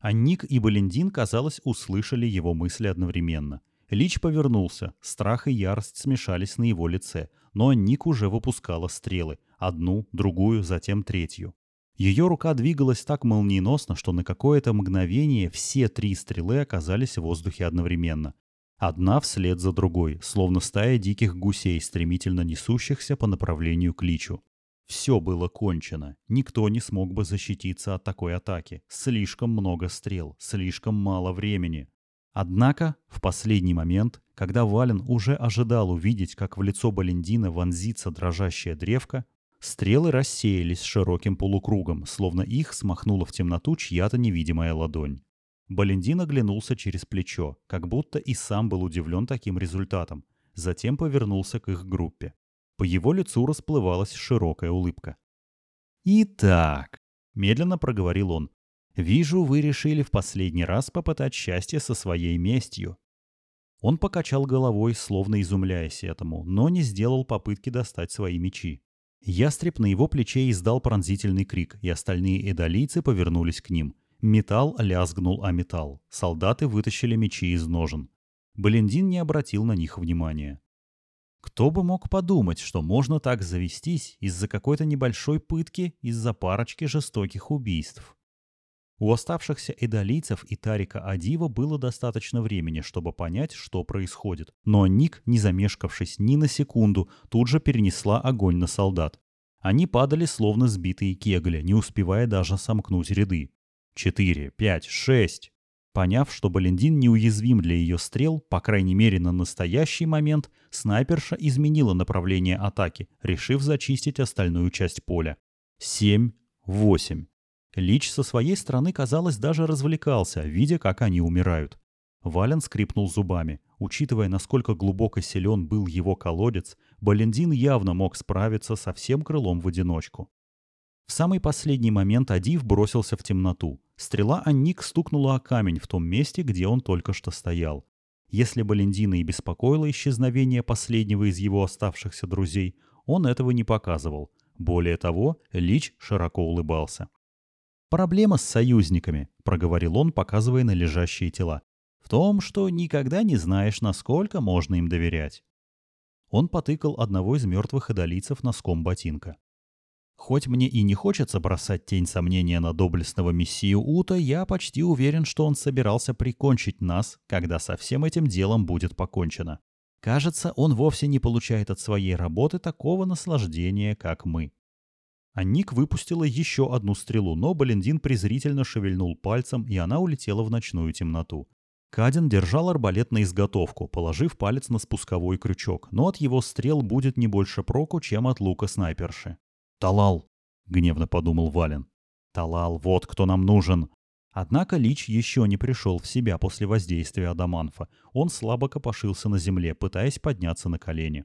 А Ник и Балендин, казалось, услышали его мысли одновременно. Лич повернулся, страх и ярость смешались на его лице, но Ник уже выпускала стрелы, одну, другую, затем третью. Ее рука двигалась так молниеносно, что на какое-то мгновение все три стрелы оказались в воздухе одновременно. Одна вслед за другой, словно стая диких гусей, стремительно несущихся по направлению к Личу. Все было кончено. Никто не смог бы защититься от такой атаки. Слишком много стрел, слишком мало времени. Однако, в последний момент, когда Вален уже ожидал увидеть, как в лицо Балендина вонзится дрожащая древка, стрелы рассеялись широким полукругом, словно их смахнула в темноту чья-то невидимая ладонь. Балендин оглянулся через плечо, как будто и сам был удивлен таким результатом. Затем повернулся к их группе. По его лицу расплывалась широкая улыбка. «Итак», — медленно проговорил он, — «вижу, вы решили в последний раз попытать счастье со своей местью». Он покачал головой, словно изумляясь этому, но не сделал попытки достать свои мечи. Ястреб на его плече издал пронзительный крик, и остальные эдолийцы повернулись к ним. Металл лязгнул о металл. Солдаты вытащили мечи из ножен. Балендин не обратил на них внимания. Кто бы мог подумать, что можно так завестись из-за какой-то небольшой пытки, из-за парочки жестоких убийств. У оставшихся эдолийцев и Тарика Адива было достаточно времени, чтобы понять, что происходит. Но Ник, не замешкавшись ни на секунду, тут же перенесла огонь на солдат. Они падали словно сбитые кегли, не успевая даже сомкнуть ряды. Четыре, пять, шесть. Поняв, что Балендин неуязвим для ее стрел, по крайней мере на настоящий момент, снайперша изменила направление атаки, решив зачистить остальную часть поля. Семь, восемь. Лич со своей стороны, казалось, даже развлекался, видя, как они умирают. Вален скрипнул зубами. Учитывая, насколько глубоко силен был его колодец, Балендин явно мог справиться со всем крылом в одиночку. В самый последний момент Адив бросился в темноту. Стрела Анник стукнула о камень в том месте, где он только что стоял. Если Балендина и беспокоило исчезновение последнего из его оставшихся друзей, он этого не показывал. Более того, Лич широко улыбался. «Проблема с союзниками», — проговорил он, показывая на лежащие тела. «В том, что никогда не знаешь, насколько можно им доверять». Он потыкал одного из мертвых идолийцев носком ботинка. Хоть мне и не хочется бросать тень сомнения на доблестного мессию Ута, я почти уверен, что он собирался прикончить нас, когда со всем этим делом будет покончено. Кажется, он вовсе не получает от своей работы такого наслаждения, как мы. А Ник выпустила еще одну стрелу, но Балендин презрительно шевельнул пальцем, и она улетела в ночную темноту. Кадин держал арбалет на изготовку, положив палец на спусковой крючок, но от его стрел будет не больше проку, чем от лука снайперши. «Талал!» — гневно подумал Вален. «Талал, вот кто нам нужен!» Однако Лич еще не пришел в себя после воздействия Адаманфа. Он слабо копошился на земле, пытаясь подняться на колени.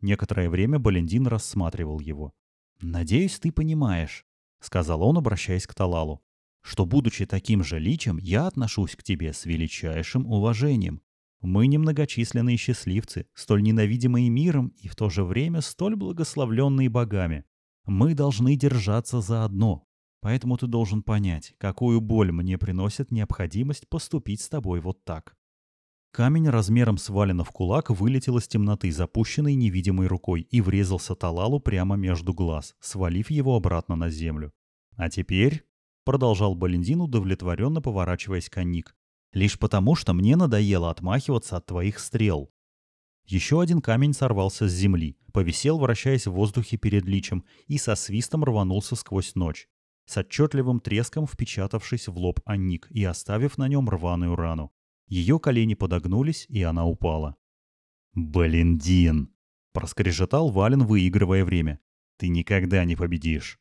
Некоторое время Балендин рассматривал его. «Надеюсь, ты понимаешь», — сказал он, обращаясь к Талалу, «что, будучи таким же личем, я отношусь к тебе с величайшим уважением. Мы немногочисленные счастливцы, столь ненавидимые миром и в то же время столь благословленные богами. Мы должны держаться заодно. Поэтому ты должен понять, какую боль мне приносит необходимость поступить с тобой вот так. Камень размером с в кулак вылетел из темноты, запущенной невидимой рукой, и врезался Талалу прямо между глаз, свалив его обратно на землю. «А теперь...» — продолжал Балендин, удовлетворенно поворачиваясь к Ник. «Лишь потому, что мне надоело отмахиваться от твоих стрел. Еще один камень сорвался с земли, повисел, вращаясь в воздухе перед личем, и со свистом рванулся сквозь ночь, с отчетливым треском впечатавшись в лоб Анник и оставив на нем рваную рану. Ее колени подогнулись, и она упала. «Балендин!» — проскрежетал Вален, выигрывая время. «Ты никогда не победишь!»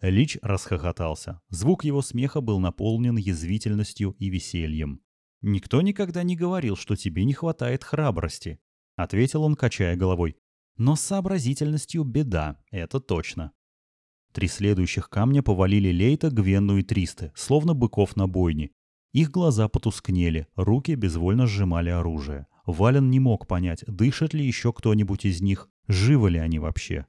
Лич расхохотался. Звук его смеха был наполнен язвительностью и весельем. «Никто никогда не говорил, что тебе не хватает храбрости», — ответил он, качая головой. «Но с сообразительностью беда, это точно». Три следующих камня повалили Лейта, Гвенну и Тристы, словно быков на бойне. Их глаза потускнели, руки безвольно сжимали оружие. Вален не мог понять, дышит ли еще кто-нибудь из них, живы ли они вообще.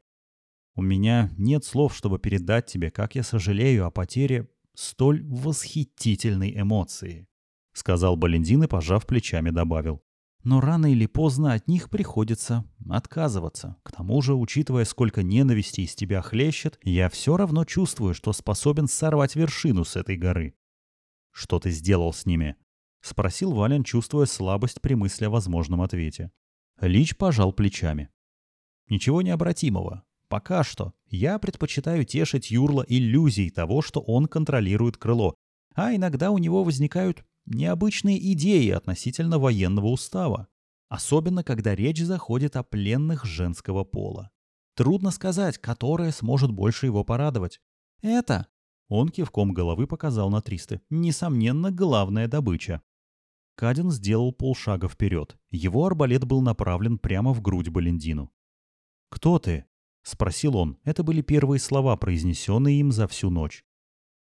«У меня нет слов, чтобы передать тебе, как я сожалею о потере столь восхитительной эмоции», — сказал Балендин и, пожав плечами, добавил но рано или поздно от них приходится отказываться. К тому же, учитывая, сколько ненависти из тебя хлещет, я все равно чувствую, что способен сорвать вершину с этой горы. «Что ты сделал с ними?» — спросил Вален, чувствуя слабость при мысли о возможном ответе. Лич пожал плечами. «Ничего необратимого. Пока что. Я предпочитаю тешить Юрла иллюзией того, что он контролирует крыло, а иногда у него возникают необычные идеи относительно военного устава, особенно когда речь заходит о пленных женского пола. Трудно сказать, которая сможет больше его порадовать. Это, он кивком головы показал на Тристы, несомненно, главная добыча. Кадин сделал полшага вперед. Его арбалет был направлен прямо в грудь Балендину. «Кто ты?» — спросил он. Это были первые слова, произнесенные им за всю ночь.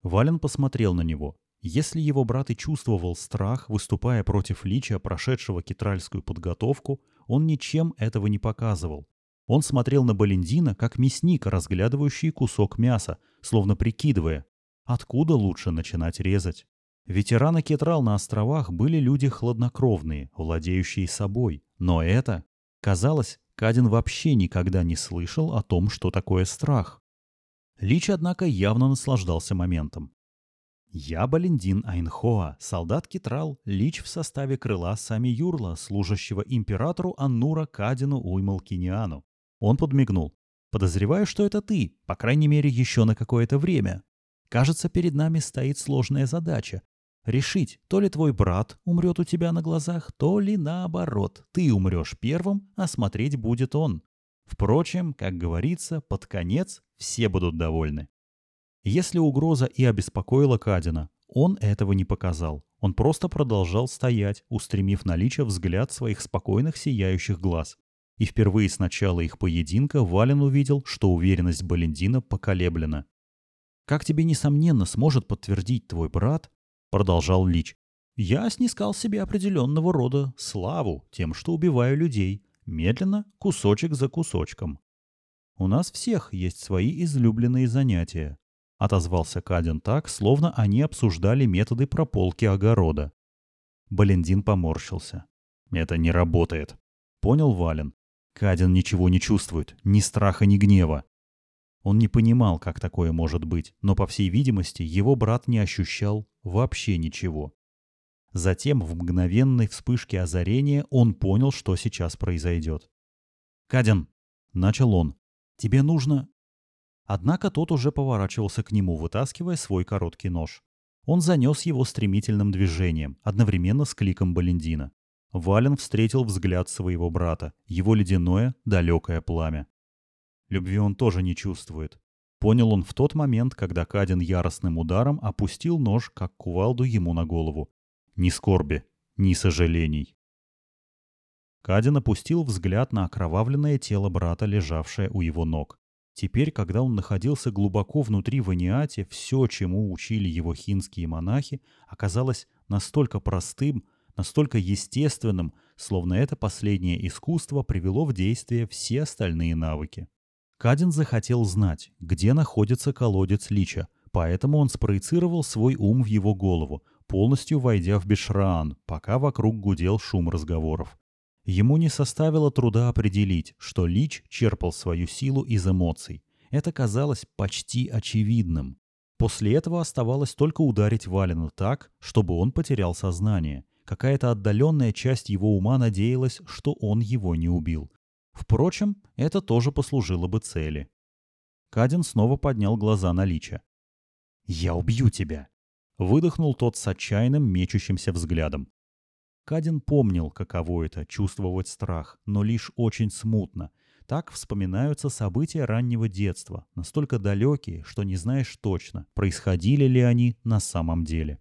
Вален посмотрел на него. Если его брат и чувствовал страх, выступая против Лича, прошедшего китральскую подготовку, он ничем этого не показывал. Он смотрел на Балендина, как мясник, разглядывающий кусок мяса, словно прикидывая, откуда лучше начинать резать. Ветераны Кетрал на островах были люди хладнокровные, владеющие собой. Но это, казалось, Кадин вообще никогда не слышал о том, что такое страх. Лич, однако, явно наслаждался моментом. Я Балендин Айнхоа, солдат Китрал, лич в составе крыла Сами Юрла, служащего императору Аннура Кадину Уймалкиниану. Он подмигнул. «Подозреваю, что это ты, по крайней мере, еще на какое-то время. Кажется, перед нами стоит сложная задача. Решить, то ли твой брат умрет у тебя на глазах, то ли наоборот, ты умрешь первым, а смотреть будет он. Впрочем, как говорится, под конец все будут довольны. Если угроза и обеспокоила Кадина, он этого не показал. Он просто продолжал стоять, устремив на Лича взгляд своих спокойных сияющих глаз. И впервые с начала их поединка Вален увидел, что уверенность Балендина поколеблена. Как тебе, несомненно, сможет подтвердить твой брат, продолжал Лич, я снискал себе определенного рода славу тем, что убиваю людей, медленно, кусочек за кусочком. У нас всех есть свои излюбленные занятия, отозвался Кадин так, словно они обсуждали методы прополки огорода. Балендин поморщился. Это не работает. Понял Вален. Кадин ничего не чувствует, ни страха, ни гнева. Он не понимал, как такое может быть, но, по всей видимости, его брат не ощущал вообще ничего. Затем, в мгновенной вспышке озарения, он понял, что сейчас произойдет. «Кадин!» — начал он. «Тебе нужно...» Однако тот уже поворачивался к нему, вытаскивая свой короткий нож. Он занес его стремительным движением, одновременно с кликом Балендина. Вален встретил взгляд своего брата, его ледяное, далекое пламя. Любви он тоже не чувствует. Понял он в тот момент, когда Кадин яростным ударом опустил нож, как кувалду ему на голову. Ни скорби, ни сожалений. Кадин опустил взгляд на окровавленное тело брата, лежавшее у его ног. Теперь, когда он находился глубоко внутри Ваниате, все, чему учили его хинские монахи, оказалось настолько простым, настолько естественным, словно это последнее искусство привело в действие все остальные навыки. Кадин захотел знать, где находится колодец Лича, поэтому он спроецировал свой ум в его голову, полностью войдя в Бешраан, пока вокруг гудел шум разговоров. Ему не составило труда определить, что Лич черпал свою силу из эмоций. Это казалось почти очевидным. После этого оставалось только ударить Валена так, чтобы он потерял сознание. Какая-то отдаленная часть его ума надеялась, что он его не убил. Впрочем, это тоже послужило бы цели. Кадин снова поднял глаза на Лича. «Я убью тебя!» — выдохнул тот с отчаянным мечущимся взглядом. Кадин помнил, каково это — чувствовать страх, но лишь очень смутно. Так вспоминаются события раннего детства, настолько далекие, что не знаешь точно, происходили ли они на самом деле.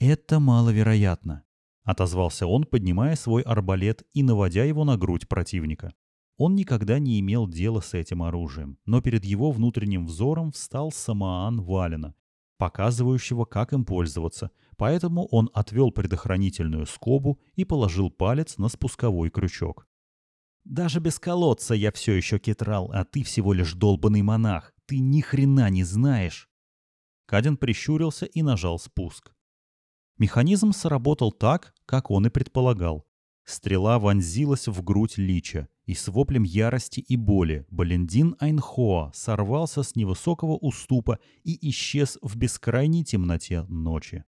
«Это маловероятно», — отозвался он, поднимая свой арбалет и наводя его на грудь противника. Он никогда не имел дела с этим оружием, но перед его внутренним взором встал Самоан Валена, показывающего, как им пользоваться, поэтому он отвел предохранительную скобу и положил палец на спусковой крючок. «Даже без колодца я все еще кетрал, а ты всего лишь долбанный монах. Ты ни хрена не знаешь!» Кадин прищурился и нажал спуск. Механизм сработал так, как он и предполагал. Стрела вонзилась в грудь Лича, и с воплем ярости и боли Балендин Айнхоа сорвался с невысокого уступа и исчез в бескрайней темноте ночи.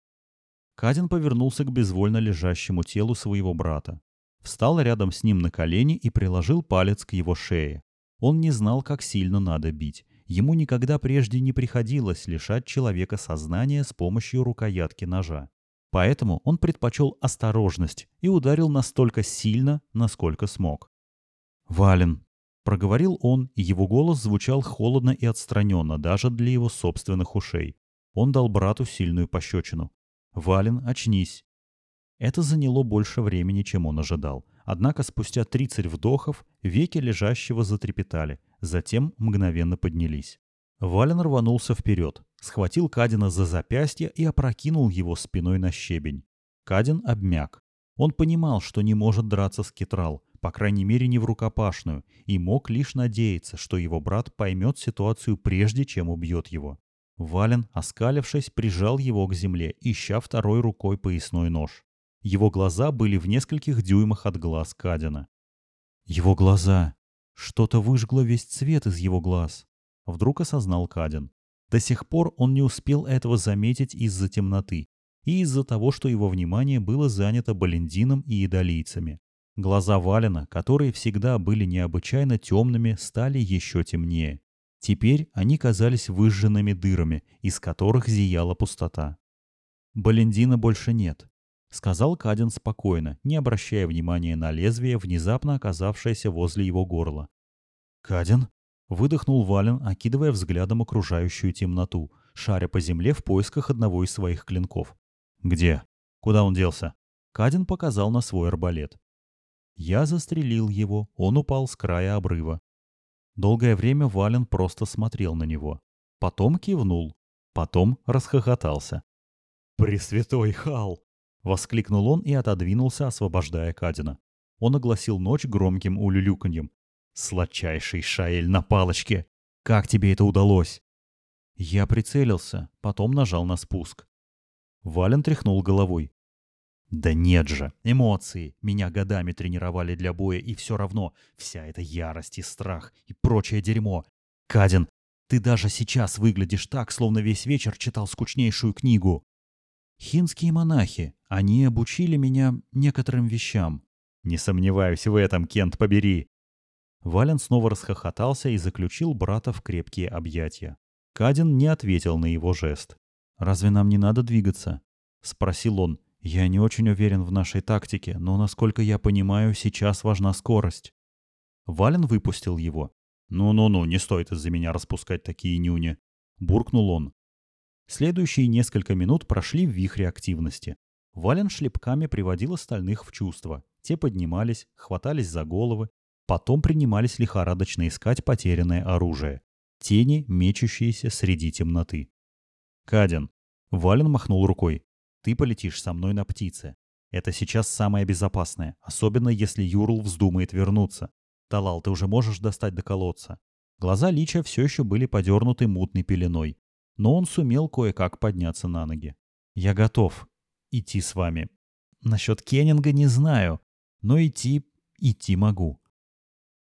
Кадин повернулся к безвольно лежащему телу своего брата. Встал рядом с ним на колени и приложил палец к его шее. Он не знал, как сильно надо бить. Ему никогда прежде не приходилось лишать человека сознания с помощью рукоятки ножа. Поэтому он предпочел осторожность и ударил настолько сильно, насколько смог. «Вален», — проговорил он, и его голос звучал холодно и отстраненно даже для его собственных ушей. Он дал брату сильную пощечину. «Вален, очнись». Это заняло больше времени, чем он ожидал. Однако спустя 30 вдохов веки лежащего затрепетали, затем мгновенно поднялись. Вален рванулся вперед, схватил Кадина за запястье и опрокинул его спиной на щебень. Кадин обмяк. Он понимал, что не может драться с Китрал, по крайней мере не в рукопашную, и мог лишь надеяться, что его брат поймет ситуацию прежде, чем убьет его. Вален, оскалившись, прижал его к земле, ища второй рукой поясной нож. Его глаза были в нескольких дюймах от глаз Кадина. Его глаза! Что-то выжгло весь цвет из его глаз. Вдруг осознал Кадин. До сих пор он не успел этого заметить из-за темноты и из-за того, что его внимание было занято Балендином и идолийцами. Глаза Валена, которые всегда были необычайно темными, стали еще темнее. Теперь они казались выжженными дырами, из которых зияла пустота. «Балендина больше нет», — сказал Кадин спокойно, не обращая внимания на лезвие, внезапно оказавшееся возле его горла. «Кадин?» — выдохнул Вален, окидывая взглядом окружающую темноту, шаря по земле в поисках одного из своих клинков. «Где? Куда он делся?» Кадин показал на свой арбалет. Я застрелил его, он упал с края обрыва. Долгое время Вален просто смотрел на него. Потом кивнул. Потом расхохотался. «Пресвятой Хал!» — воскликнул он и отодвинулся, освобождая Кадина. Он огласил ночь громким улюлюканьем. «Сладчайший Шаэль на палочке! Как тебе это удалось?» Я прицелился, потом нажал на спуск. Вален тряхнул головой. «Да нет же, эмоции. Меня годами тренировали для боя, и все равно вся эта ярость и страх и прочее дерьмо. Кадин, ты даже сейчас выглядишь так, словно весь вечер читал скучнейшую книгу». «Хинские монахи. Они обучили меня некоторым вещам. «Не сомневаюсь в этом, Кент, побери!» Вален снова расхохотался и заключил брата в крепкие объятия. Кадин не ответил на его жест. «Разве нам не надо двигаться?» — спросил он. «Я не очень уверен в нашей тактике, но, насколько я понимаю, сейчас важна скорость». Вален выпустил его. «Ну-ну-ну, не стоит из-за меня распускать такие нюни», — буркнул он. Следующие несколько минут прошли в вихре активности. Вален шлепками приводил остальных в чувство. Те поднимались, хватались за головы, потом принимались лихорадочно искать потерянное оружие. Тени, мечущиеся среди темноты. «Каден!» Вален махнул рукой. «Ты полетишь со мной на птице. Это сейчас самое безопасное, особенно если Юрл вздумает вернуться. Талал, ты уже можешь достать до колодца». Глаза Лича все еще были подернуты мутной пеленой, но он сумел кое-как подняться на ноги. «Я готов идти с вами. Насчет Кеннинга не знаю но идти, идти могу.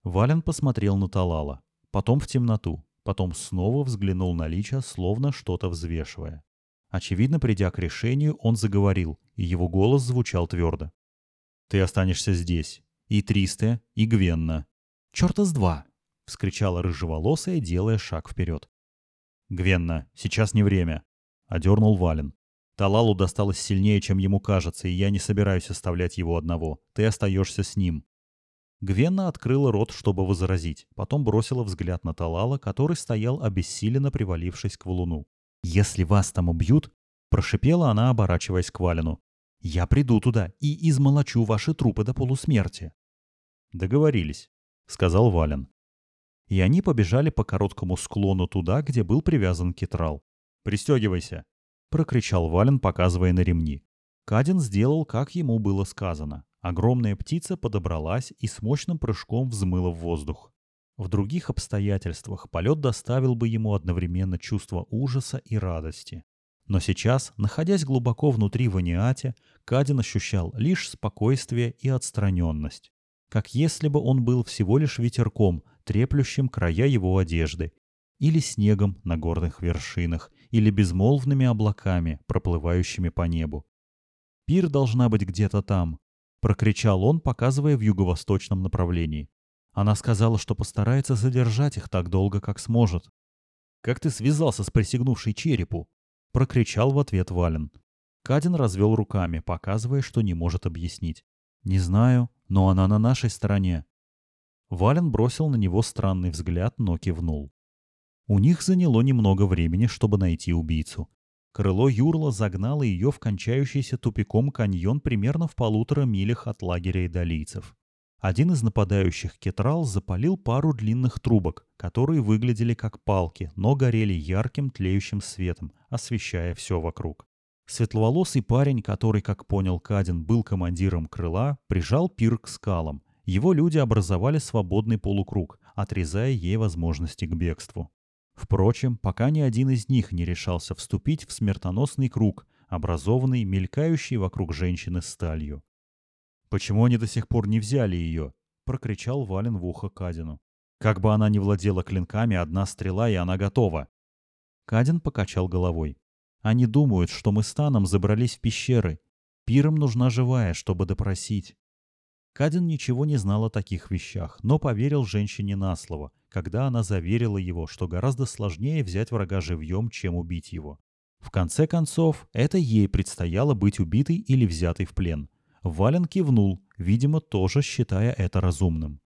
Вален посмотрел на Талала, потом в темноту, потом снова взглянул на Лича, словно что-то взвешивая. Очевидно, придя к решению, он заговорил, и его голос звучал твердо. «Ты останешься здесь. И Тристе, и Гвенна». «Черта с два!» — вскричала рыжеволосая, делая шаг вперед. «Гвенна, сейчас не время!» — одернул Вален. Талалу досталось сильнее, чем ему кажется, и я не собираюсь оставлять его одного. Ты остаешься с ним». Гвенна открыла рот, чтобы возразить, потом бросила взгляд на Талала, который стоял обессиленно привалившись к валуну. «Если вас там убьют», — прошипела она, оборачиваясь к Валину, — «я приду туда и измолочу ваши трупы до полусмерти». «Договорились», — сказал Вален. И они побежали по короткому склону туда, где был привязан китрал. «Пристегивайся», — прокричал Вален, показывая на ремни. Кадин сделал, как ему было сказано. Огромная птица подобралась и с мощным прыжком взмыла в воздух. В других обстоятельствах полет доставил бы ему одновременно чувство ужаса и радости. Но сейчас, находясь глубоко внутри Ваниате, Кадин ощущал лишь спокойствие и отстраненность. Как если бы он был всего лишь ветерком, треплющим края его одежды, или снегом на горных вершинах, или безмолвными облаками, проплывающими по небу. «Пир должна быть где-то там», — прокричал он, показывая в юго-восточном направлении. Она сказала, что постарается задержать их так долго, как сможет. «Как ты связался с присягнувшей черепу?» — прокричал в ответ Вален. Кадин развел руками, показывая, что не может объяснить. «Не знаю, но она на нашей стороне». Вален бросил на него странный взгляд, но кивнул. У них заняло немного времени, чтобы найти убийцу. Крыло Юрла загнало ее в кончающийся тупиком каньон примерно в полутора милях от лагеря идолийцев. Один из нападающих кетрал запалил пару длинных трубок, которые выглядели как палки, но горели ярким тлеющим светом, освещая все вокруг. Светловолосый парень, который, как понял Кадин, был командиром крыла, прижал пир к скалам. Его люди образовали свободный полукруг, отрезая ей возможности к бегству. Впрочем, пока ни один из них не решался вступить в смертоносный круг, образованный мелькающей вокруг женщины сталью. «Почему они до сих пор не взяли ее?» — прокричал Вален в ухо Кадину. «Как бы она ни владела клинками, одна стрела, и она готова!» Кадин покачал головой. «Они думают, что мы с Таном забрались в пещеры. Пирам нужна живая, чтобы допросить». Кадин ничего не знал о таких вещах, но поверил женщине на слово, когда она заверила его, что гораздо сложнее взять врага живьем, чем убить его. В конце концов, это ей предстояло быть убитой или взятой в плен. Вален кивнул, видимо, тоже считая это разумным.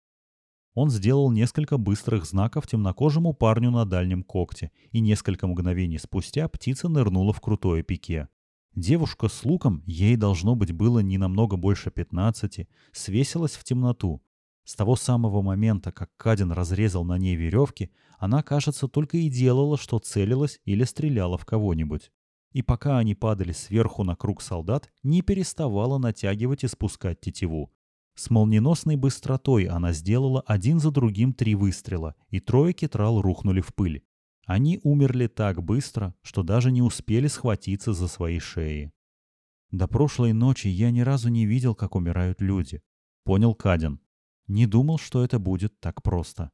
Он сделал несколько быстрых знаков темнокожему парню на дальнем когте, и несколько мгновений спустя птица нырнула в крутое пике. Девушка с луком, ей должно быть было не намного больше пятнадцати, свесилась в темноту. С того самого момента, как Кадин разрезал на ней веревки, она, кажется, только и делала, что целилась или стреляла в кого-нибудь. И пока они падали сверху на круг солдат, не переставала натягивать и спускать тетиву. С молниеносной быстротой она сделала один за другим три выстрела, и трое кетрал рухнули в пыль. Они умерли так быстро, что даже не успели схватиться за свои шеи. До прошлой ночи я ни разу не видел, как умирают люди. Понял Кадин. Не думал, что это будет так просто.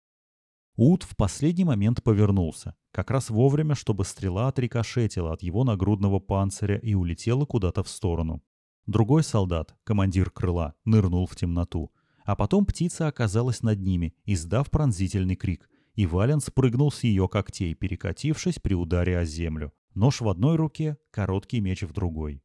Ут в последний момент повернулся, как раз вовремя, чтобы стрела отрикошетила от его нагрудного панциря и улетела куда-то в сторону. Другой солдат, командир крыла, нырнул в темноту. А потом птица оказалась над ними, издав пронзительный крик, и Вален спрыгнул с ее когтей, перекатившись при ударе о землю. Нож в одной руке, короткий меч в другой.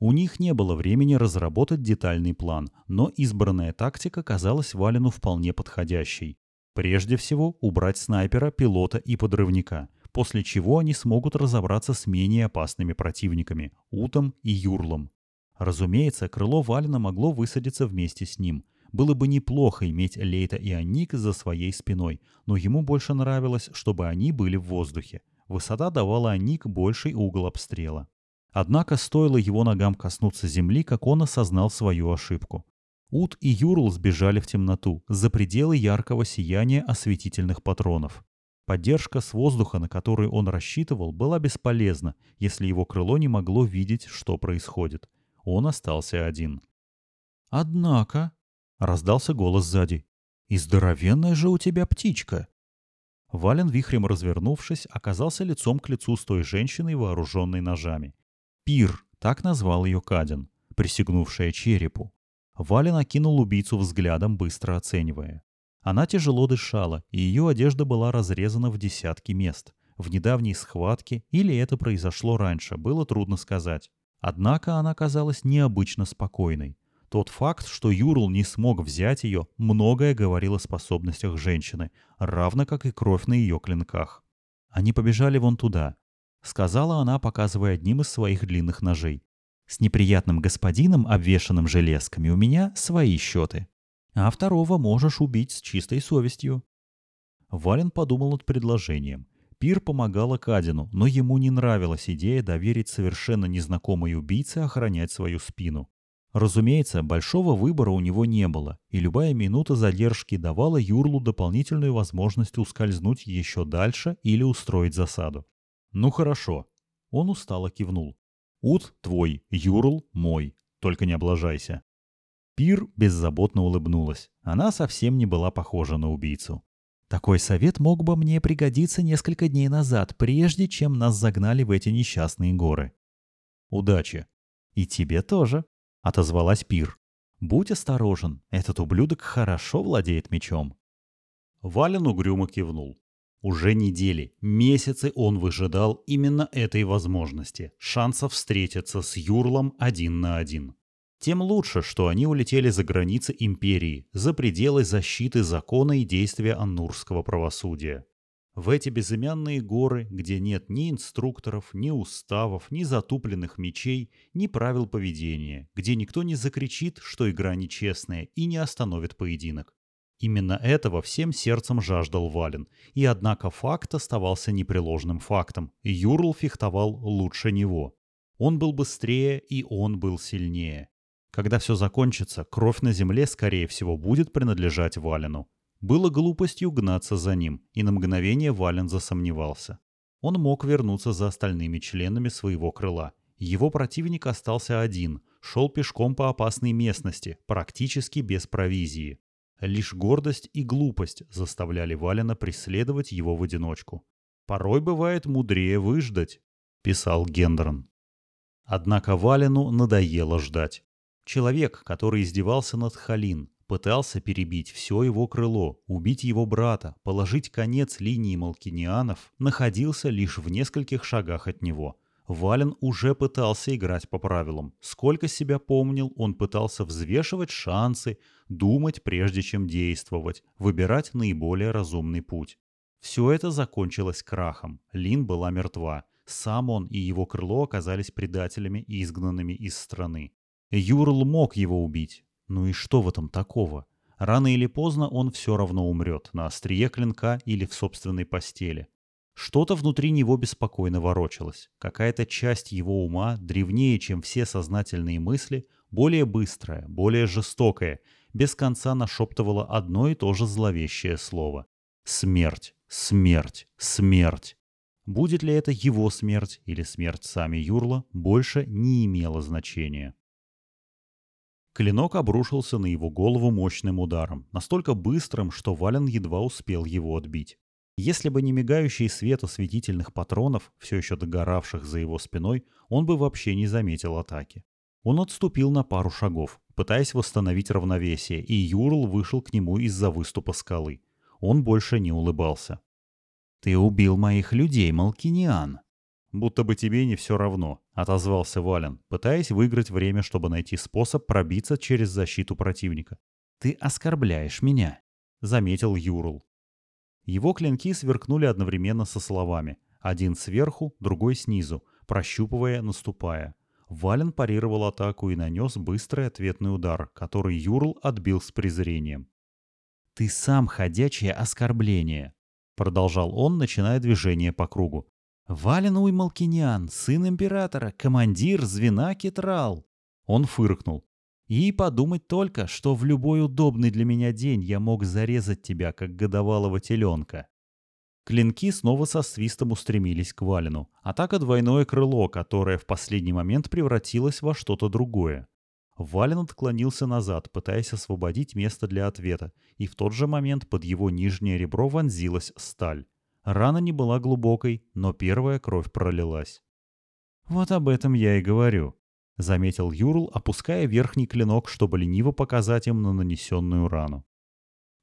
У них не было времени разработать детальный план, но избранная тактика казалась Валену вполне подходящей. Прежде всего, убрать снайпера, пилота и подрывника, после чего они смогут разобраться с менее опасными противниками – Утом и Юрлом. Разумеется, крыло Валена могло высадиться вместе с ним. Было бы неплохо иметь Лейта и Анник за своей спиной, но ему больше нравилось, чтобы они были в воздухе. Высота давала Анник больший угол обстрела. Однако стоило его ногам коснуться земли, как он осознал свою ошибку. Ут и Юрл сбежали в темноту, за пределы яркого сияния осветительных патронов. Поддержка с воздуха, на которую он рассчитывал, была бесполезна, если его крыло не могло видеть, что происходит. Он остался один. «Однако», — раздался голос сзади, — «и здоровенная же у тебя птичка». Вален, вихрем развернувшись, оказался лицом к лицу с той женщиной, вооруженной ножами. Пир, так назвал ее Кадин, присягнувшая черепу. Вален окинул убийцу взглядом, быстро оценивая. Она тяжело дышала, и ее одежда была разрезана в десятки мест. В недавней схватке или это произошло раньше, было трудно сказать. Однако она казалась необычно спокойной. Тот факт, что Юрл не смог взять ее, многое говорил о способностях женщины, равно как и кровь на ее клинках. Они побежали вон туда, — сказала она, показывая одним из своих длинных ножей. «С неприятным господином, обвешанным железками, у меня свои счеты. А второго можешь убить с чистой совестью». Вален подумал над предложением. Пир помогала Кадину, но ему не нравилась идея доверить совершенно незнакомой убийце охранять свою спину. Разумеется, большого выбора у него не было, и любая минута задержки давала Юрлу дополнительную возможность ускользнуть еще дальше или устроить засаду. «Ну хорошо». Он устало кивнул. «Ут твой, Юрл мой. Только не облажайся». Пир беззаботно улыбнулась. Она совсем не была похожа на убийцу. «Такой совет мог бы мне пригодиться несколько дней назад, прежде чем нас загнали в эти несчастные горы». «Удачи». «И тебе тоже», — отозвалась Пир. «Будь осторожен, этот ублюдок хорошо владеет мечом». Вален угрюмо кивнул. Уже недели, месяцы он выжидал именно этой возможности, шанса встретиться с Юрлом один на один. Тем лучше, что они улетели за границы империи, за пределы защиты закона и действия аннурского правосудия. В эти безымянные горы, где нет ни инструкторов, ни уставов, ни затупленных мечей, ни правил поведения, где никто не закричит, что игра нечестная и не остановит поединок. Именно этого всем сердцем жаждал Вален, и однако факт оставался непреложным фактом. Юрл фехтовал лучше него. Он был быстрее, и он был сильнее. Когда все закончится, кровь на земле, скорее всего, будет принадлежать Валену. Было глупостью гнаться за ним, и на мгновение Вален засомневался. Он мог вернуться за остальными членами своего крыла. Его противник остался один, шел пешком по опасной местности, практически без провизии. Лишь гордость и глупость заставляли Валена преследовать его в одиночку. «Порой бывает мудрее выждать», — писал Гендрон. Однако Валену надоело ждать. Человек, который издевался над Халин, пытался перебить все его крыло, убить его брата, положить конец линии Малкинианов, находился лишь в нескольких шагах от него. Вален уже пытался играть по правилам. Сколько себя помнил, он пытался взвешивать шансы, думать прежде чем действовать, выбирать наиболее разумный путь. Все это закончилось крахом. Лин была мертва. Сам он и его крыло оказались предателями и изгнанными из страны. Юрл мог его убить. Ну и что в этом такого? Рано или поздно он все равно умрет, на острие клинка или в собственной постели. Что-то внутри него беспокойно ворочалось. Какая-то часть его ума, древнее, чем все сознательные мысли, более быстрая, более жестокая, без конца нашептывала одно и то же зловещее слово. Смерть, смерть, смерть. Будет ли это его смерть или смерть сами Юрла, больше не имело значения. Клинок обрушился на его голову мощным ударом, настолько быстрым, что Вален едва успел его отбить. Если бы не мигающий свет осветительных патронов, все еще догоравших за его спиной, он бы вообще не заметил атаки. Он отступил на пару шагов, пытаясь восстановить равновесие, и Юрл вышел к нему из-за выступа скалы. Он больше не улыбался. «Ты убил моих людей, Малкиниан!» «Будто бы тебе не все равно», — отозвался Вален, пытаясь выиграть время, чтобы найти способ пробиться через защиту противника. «Ты оскорбляешь меня», — заметил Юрл. Его клинки сверкнули одновременно со словами. Один сверху, другой снизу, прощупывая, наступая. Вален парировал атаку и нанес быстрый ответный удар, который Юрл отбил с презрением. «Ты сам ходячее оскорбление», — продолжал он, начиная движение по кругу. «Вален Уймалкинян, сын императора, командир звена Кетрал!» Он фыркнул. «И подумать только, что в любой удобный для меня день я мог зарезать тебя, как годовалого теленка». Клинки снова со свистом устремились к Валину. Атака двойное крыло, которое в последний момент превратилось во что-то другое. Вален отклонился назад, пытаясь освободить место для ответа, и в тот же момент под его нижнее ребро вонзилась сталь. Рана не была глубокой, но первая кровь пролилась. «Вот об этом я и говорю», — заметил Юрл, опуская верхний клинок, чтобы лениво показать им на нанесенную рану.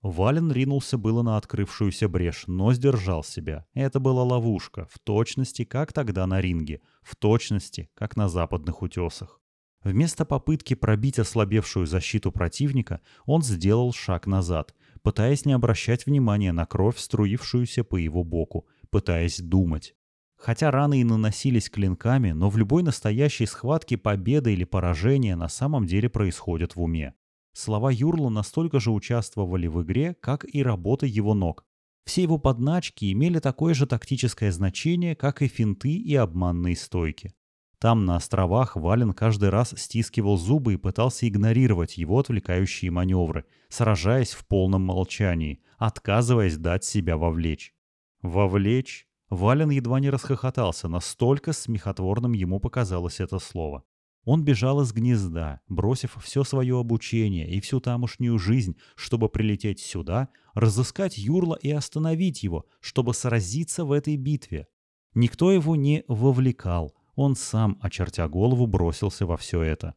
Вален ринулся было на открывшуюся брешь, но сдержал себя. Это была ловушка, в точности, как тогда на ринге, в точности, как на западных утесах. Вместо попытки пробить ослабевшую защиту противника, он сделал шаг назад, пытаясь не обращать внимания на кровь, струившуюся по его боку, пытаясь думать. Хотя раны и наносились клинками, но в любой настоящей схватке победа или поражение на самом деле происходят в уме. Слова Юрла настолько же участвовали в игре, как и работа его ног. Все его подначки имели такое же тактическое значение, как и финты и обманные стойки. Там, на островах, Вален каждый раз стискивал зубы и пытался игнорировать его отвлекающие маневры, сражаясь в полном молчании, отказываясь дать себя вовлечь. Вовлечь? Вален едва не расхохотался, настолько смехотворным ему показалось это слово. Он бежал из гнезда, бросив все свое обучение и всю тамошнюю жизнь, чтобы прилететь сюда, разыскать Юрла и остановить его, чтобы сразиться в этой битве. Никто его не вовлекал, он сам, очертя голову, бросился во все это.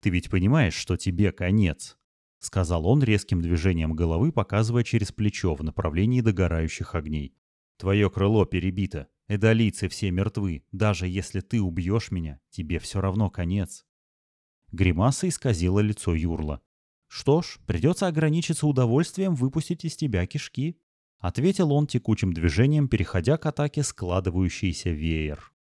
«Ты ведь понимаешь, что тебе конец?» — сказал он резким движением головы, показывая через плечо в направлении догорающих огней. «Твое крыло перебито. Эдолийцы все мертвы. Даже если ты убьешь меня, тебе все равно конец». Гримаса исказила лицо Юрла. «Что ж, придется ограничиться удовольствием выпустить из тебя кишки», — ответил он текучим движением, переходя к атаке складывающийся веер.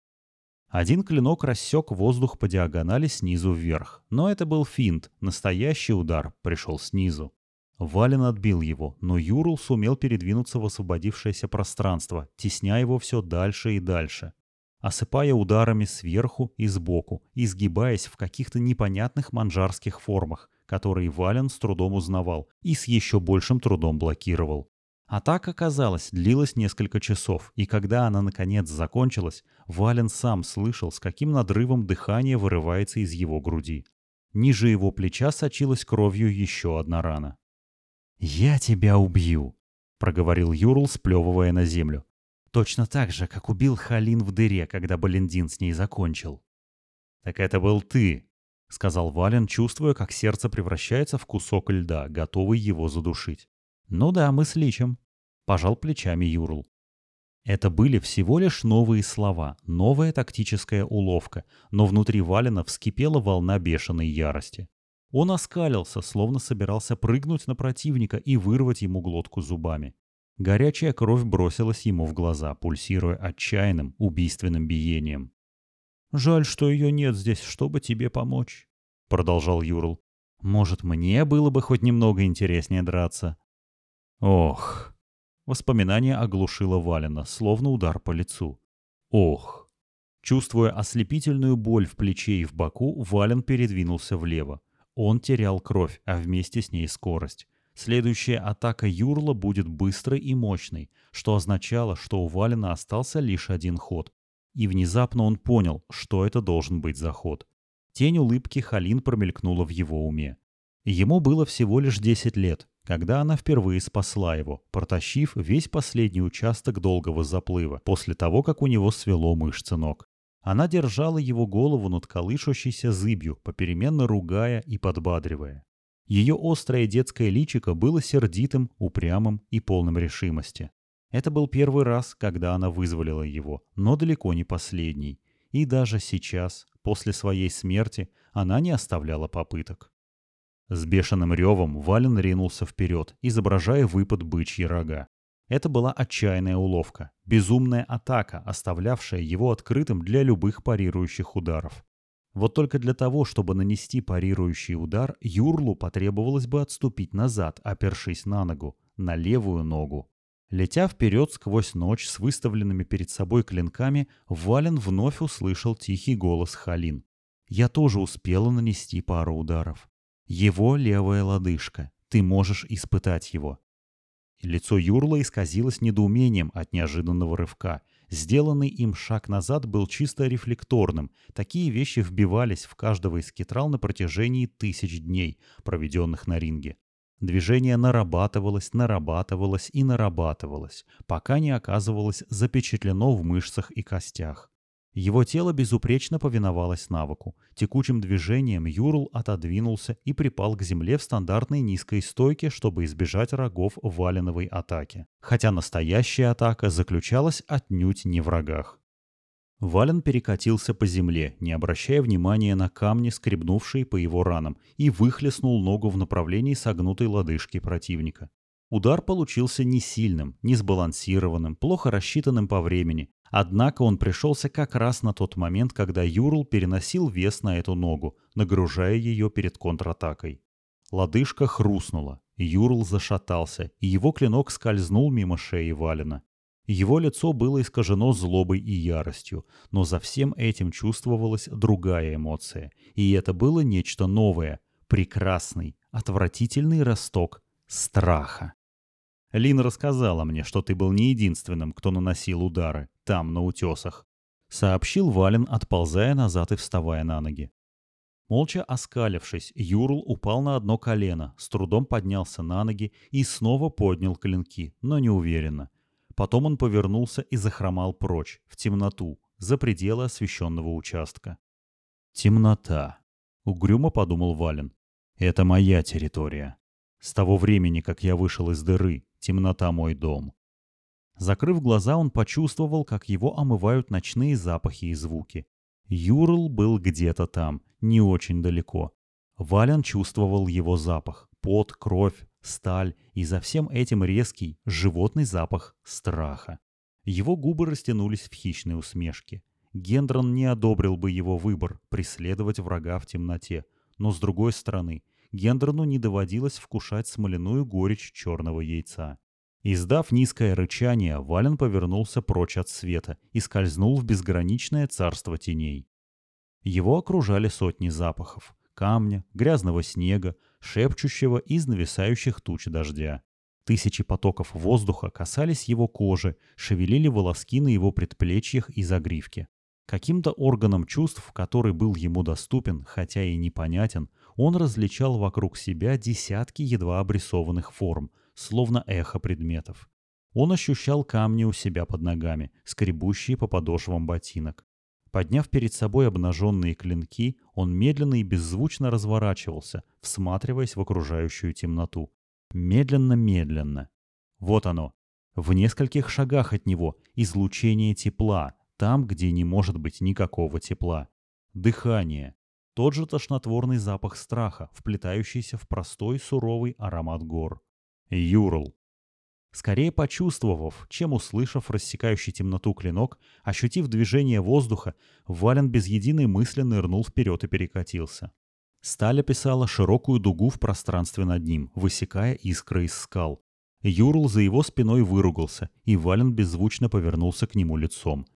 Один клинок рассек воздух по диагонали снизу вверх, но это был финт, настоящий удар пришел снизу. Вален отбил его, но Юрл сумел передвинуться в освободившееся пространство, тесня его все дальше и дальше, осыпая ударами сверху и сбоку, изгибаясь в каких-то непонятных манжарских формах, которые Вален с трудом узнавал и с еще большим трудом блокировал. Атака, казалось, длилась несколько часов, и когда она наконец закончилась, Вален сам слышал, с каким надрывом дыхание вырывается из его груди. Ниже его плеча сочилась кровью еще одна рана. «Я тебя убью», — проговорил Юрл, сплевывая на землю. «Точно так же, как убил Халин в дыре, когда Балендин с ней закончил». «Так это был ты», — сказал Вален, чувствуя, как сердце превращается в кусок льда, готовый его задушить. «Ну да, мы с Личем», — пожал плечами Юрл. Это были всего лишь новые слова, новая тактическая уловка, но внутри Валина вскипела волна бешеной ярости. Он оскалился, словно собирался прыгнуть на противника и вырвать ему глотку зубами. Горячая кровь бросилась ему в глаза, пульсируя отчаянным, убийственным биением. «Жаль, что ее нет здесь, чтобы тебе помочь», — продолжал Юрл. Может, мне было бы хоть немного интереснее драться? Ох. Воспоминание оглушило Валена, словно удар по лицу. Ох. Чувствуя ослепительную боль в плече и в боку, Вален передвинулся влево. Он терял кровь, а вместе с ней скорость. Следующая атака Юрла будет быстрой и мощной, что означало, что у Валена остался лишь один ход. И внезапно он понял, что это должен быть за ход. Тень улыбки Халин промелькнула в его уме. Ему было всего лишь 10 лет, когда она впервые спасла его, протащив весь последний участок долгого заплыва, после того, как у него свело мышцы ног. Она держала его голову над колышущейся зыбью, попеременно ругая и подбадривая. Ее острое детское личико было сердитым, упрямым и полным решимости. Это был первый раз, когда она вызволила его, но далеко не последний. И даже сейчас, после своей смерти, она не оставляла попыток. С бешеным ревом Вален ринулся вперед, изображая выпад бычьи рога. Это была отчаянная уловка, безумная атака, оставлявшая его открытым для любых парирующих ударов. Вот только для того, чтобы нанести парирующий удар, Юрлу потребовалось бы отступить назад, опершись на ногу, на левую ногу. Летя вперед сквозь ночь с выставленными перед собой клинками, Вален вновь услышал тихий голос Халин. «Я тоже успела нанести пару ударов. Его левая лодыжка. Ты можешь испытать его». Лицо Юрла исказилось недоумением от неожиданного рывка – Сделанный им шаг назад был чисто рефлекторным. Такие вещи вбивались в каждого из китрал на протяжении тысяч дней, проведенных на ринге. Движение нарабатывалось, нарабатывалось и нарабатывалось, пока не оказывалось запечатлено в мышцах и костях. Его тело безупречно повиновалось навыку. Текучим движением Юрл отодвинулся и припал к земле в стандартной низкой стойке, чтобы избежать рогов валеновой атаки. Хотя настоящая атака заключалась отнюдь не в рогах. Вален перекатился по земле, не обращая внимания на камни, скребнувшие по его ранам, и выхлестнул ногу в направлении согнутой лодыжки противника. Удар получился не сильным, не сбалансированным, плохо рассчитанным по времени, Однако он пришелся как раз на тот момент, когда Юрл переносил вес на эту ногу, нагружая ее перед контратакой. Лодыжка хрустнула, Юрл зашатался, и его клинок скользнул мимо шеи Валина. Его лицо было искажено злобой и яростью, но за всем этим чувствовалась другая эмоция, и это было нечто новое, прекрасный, отвратительный росток страха. Лин рассказала мне, что ты был не единственным, кто наносил удары там, на утесах», — сообщил Вален, отползая назад и вставая на ноги. Молча оскалившись, Юрл упал на одно колено, с трудом поднялся на ноги и снова поднял клинки, но неуверенно. Потом он повернулся и захромал прочь, в темноту, за пределы освещенного участка. «Темнота», — угрюмо подумал Вален. «Это моя территория. С того времени, как я вышел из дыры, темнота мой дом. Закрыв глаза, он почувствовал, как его омывают ночные запахи и звуки. Юрл был где-то там, не очень далеко. Вален чувствовал его запах. Пот, кровь, сталь и за всем этим резкий, животный запах страха. Его губы растянулись в хищной усмешке. Гендрон не одобрил бы его выбор преследовать врага в темноте. Но с другой стороны, Гендрону не доводилось вкушать смоляную горечь черного яйца. Издав низкое рычание, Вален повернулся прочь от света и скользнул в безграничное царство теней. Его окружали сотни запахов — камня, грязного снега, шепчущего из нависающих туч дождя. Тысячи потоков воздуха касались его кожи, шевелили волоски на его предплечьях и загривке. Каким-то органом чувств, который был ему доступен, хотя и непонятен, он различал вокруг себя десятки едва обрисованных форм — словно эхо предметов. Он ощущал камни у себя под ногами, скребущие по подошвам ботинок. Подняв перед собой обнаженные клинки, он медленно и беззвучно разворачивался, всматриваясь в окружающую темноту. Медленно-медленно. Вот оно. В нескольких шагах от него излучение тепла, там, где не может быть никакого тепла. Дыхание. Тот же тошнотворный запах страха, вплетающийся в простой суровый аромат гор. Юрл. Скорее почувствовав, чем услышав рассекающий темноту клинок, ощутив движение воздуха, Вален без единой мысли нырнул вперед и перекатился. Сталь описала широкую дугу в пространстве над ним, высекая искры из скал. Юрл за его спиной выругался, и Вален беззвучно повернулся к нему лицом.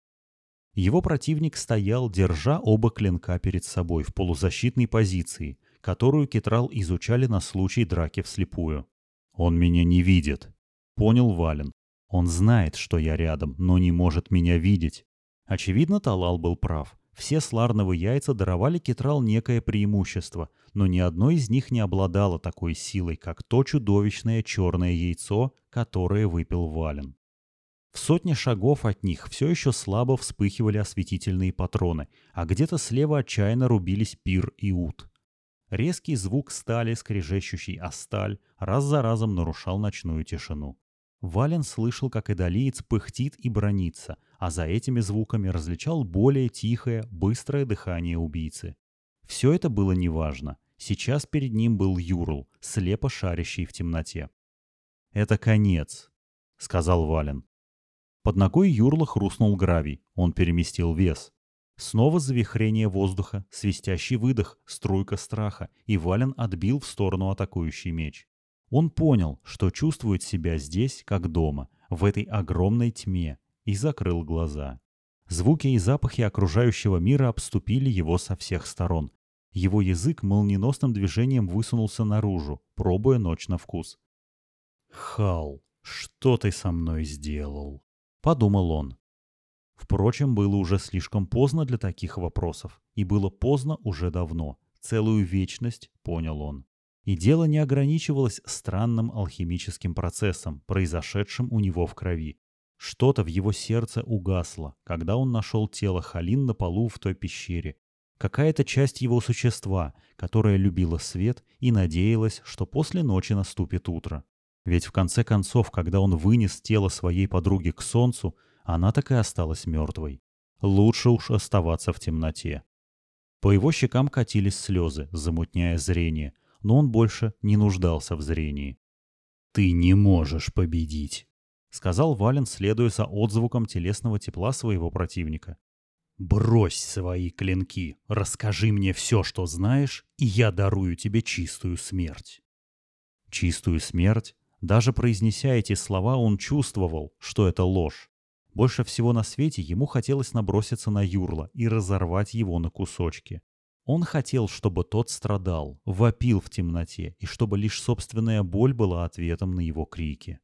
Его противник стоял, держа оба клинка перед собой в полузащитной позиции, которую Кетрал изучали на случай драки вслепую. «Он меня не видит», — понял Вален. «Он знает, что я рядом, но не может меня видеть». Очевидно, Талал был прав. Все сларновые яйца даровали Кетрал некое преимущество, но ни одно из них не обладало такой силой, как то чудовищное черное яйцо, которое выпил Вален. В сотне шагов от них все еще слабо вспыхивали осветительные патроны, а где-то слева отчаянно рубились пир и ут. Резкий звук стали, скрежещущий о сталь, раз за разом нарушал ночную тишину. Вален слышал, как идолиец пыхтит и бронится, а за этими звуками различал более тихое, быстрое дыхание убийцы. Все это было неважно. Сейчас перед ним был Юрл, слепо шарящий в темноте. «Это конец», — сказал Вален. Под ногой Юрла хрустнул гравий, он переместил вес. Снова завихрение воздуха, свистящий выдох, струйка страха, и Вален отбил в сторону атакующий меч. Он понял, что чувствует себя здесь, как дома, в этой огромной тьме, и закрыл глаза. Звуки и запахи окружающего мира обступили его со всех сторон. Его язык молниеносным движением высунулся наружу, пробуя ночь на вкус. «Хал, что ты со мной сделал?» — подумал он. Впрочем, было уже слишком поздно для таких вопросов. И было поздно уже давно. Целую вечность, понял он. И дело не ограничивалось странным алхимическим процессом, произошедшим у него в крови. Что-то в его сердце угасло, когда он нашел тело Халин на полу в той пещере. Какая-то часть его существа, которая любила свет и надеялась, что после ночи наступит утро. Ведь в конце концов, когда он вынес тело своей подруги к солнцу, она так и осталась мертвой. Лучше уж оставаться в темноте. По его щекам катились слезы, замутняя зрение, но он больше не нуждался в зрении. «Ты не можешь победить», — сказал Вален, следуя за отзвуком телесного тепла своего противника. «Брось свои клинки, расскажи мне все, что знаешь, и я дарую тебе чистую смерть». Чистую смерть? Даже произнеся эти слова, он чувствовал, что это ложь. Больше всего на свете ему хотелось наброситься на Юрла и разорвать его на кусочки. Он хотел, чтобы тот страдал, вопил в темноте, и чтобы лишь собственная боль была ответом на его крики.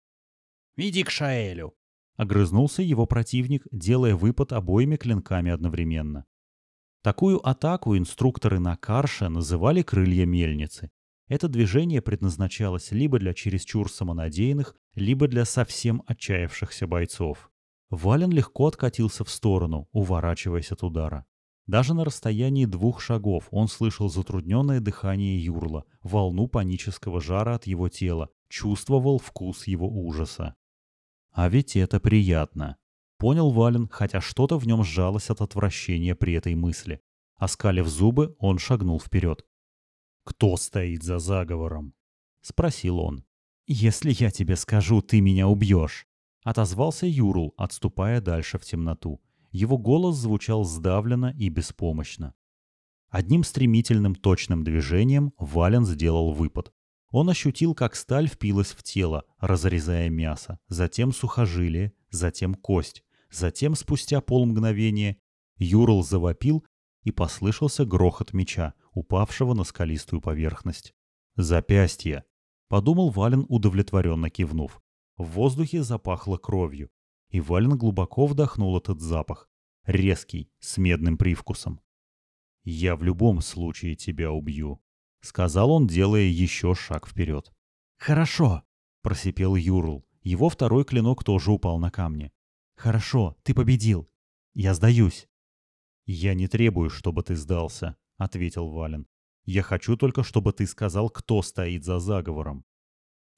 «Иди к Шаэлю!» — огрызнулся его противник, делая выпад обоими клинками одновременно. Такую атаку инструкторы на Карше называли «крылья мельницы», это движение предназначалось либо для чересчур самонадеянных, либо для совсем отчаявшихся бойцов. Вален легко откатился в сторону, уворачиваясь от удара. Даже на расстоянии двух шагов он слышал затрудненное дыхание Юрла, волну панического жара от его тела, чувствовал вкус его ужаса. А ведь это приятно. Понял Вален, хотя что-то в нем сжалось от отвращения при этой мысли. Оскалив зубы, он шагнул вперед. «Кто стоит за заговором?» — спросил он. «Если я тебе скажу, ты меня убьешь», — отозвался Юрул, отступая дальше в темноту. Его голос звучал сдавленно и беспомощно. Одним стремительным точным движением Вален сделал выпад. Он ощутил, как сталь впилась в тело, разрезая мясо, затем сухожилие, затем кость. Затем, спустя полмгновения, Юрл завопил и послышался грохот меча, упавшего на скалистую поверхность. «Запястье!» — подумал Вален, удовлетворенно кивнув. В воздухе запахло кровью, и Вален глубоко вдохнул этот запах, резкий, с медным привкусом. «Я в любом случае тебя убью», — сказал он, делая еще шаг вперед. «Хорошо», — просипел Юрл. Его второй клинок тоже упал на камни. «Хорошо, ты победил. Я сдаюсь». «Я не требую, чтобы ты сдался», — ответил Вален. «Я хочу только, чтобы ты сказал, кто стоит за заговором».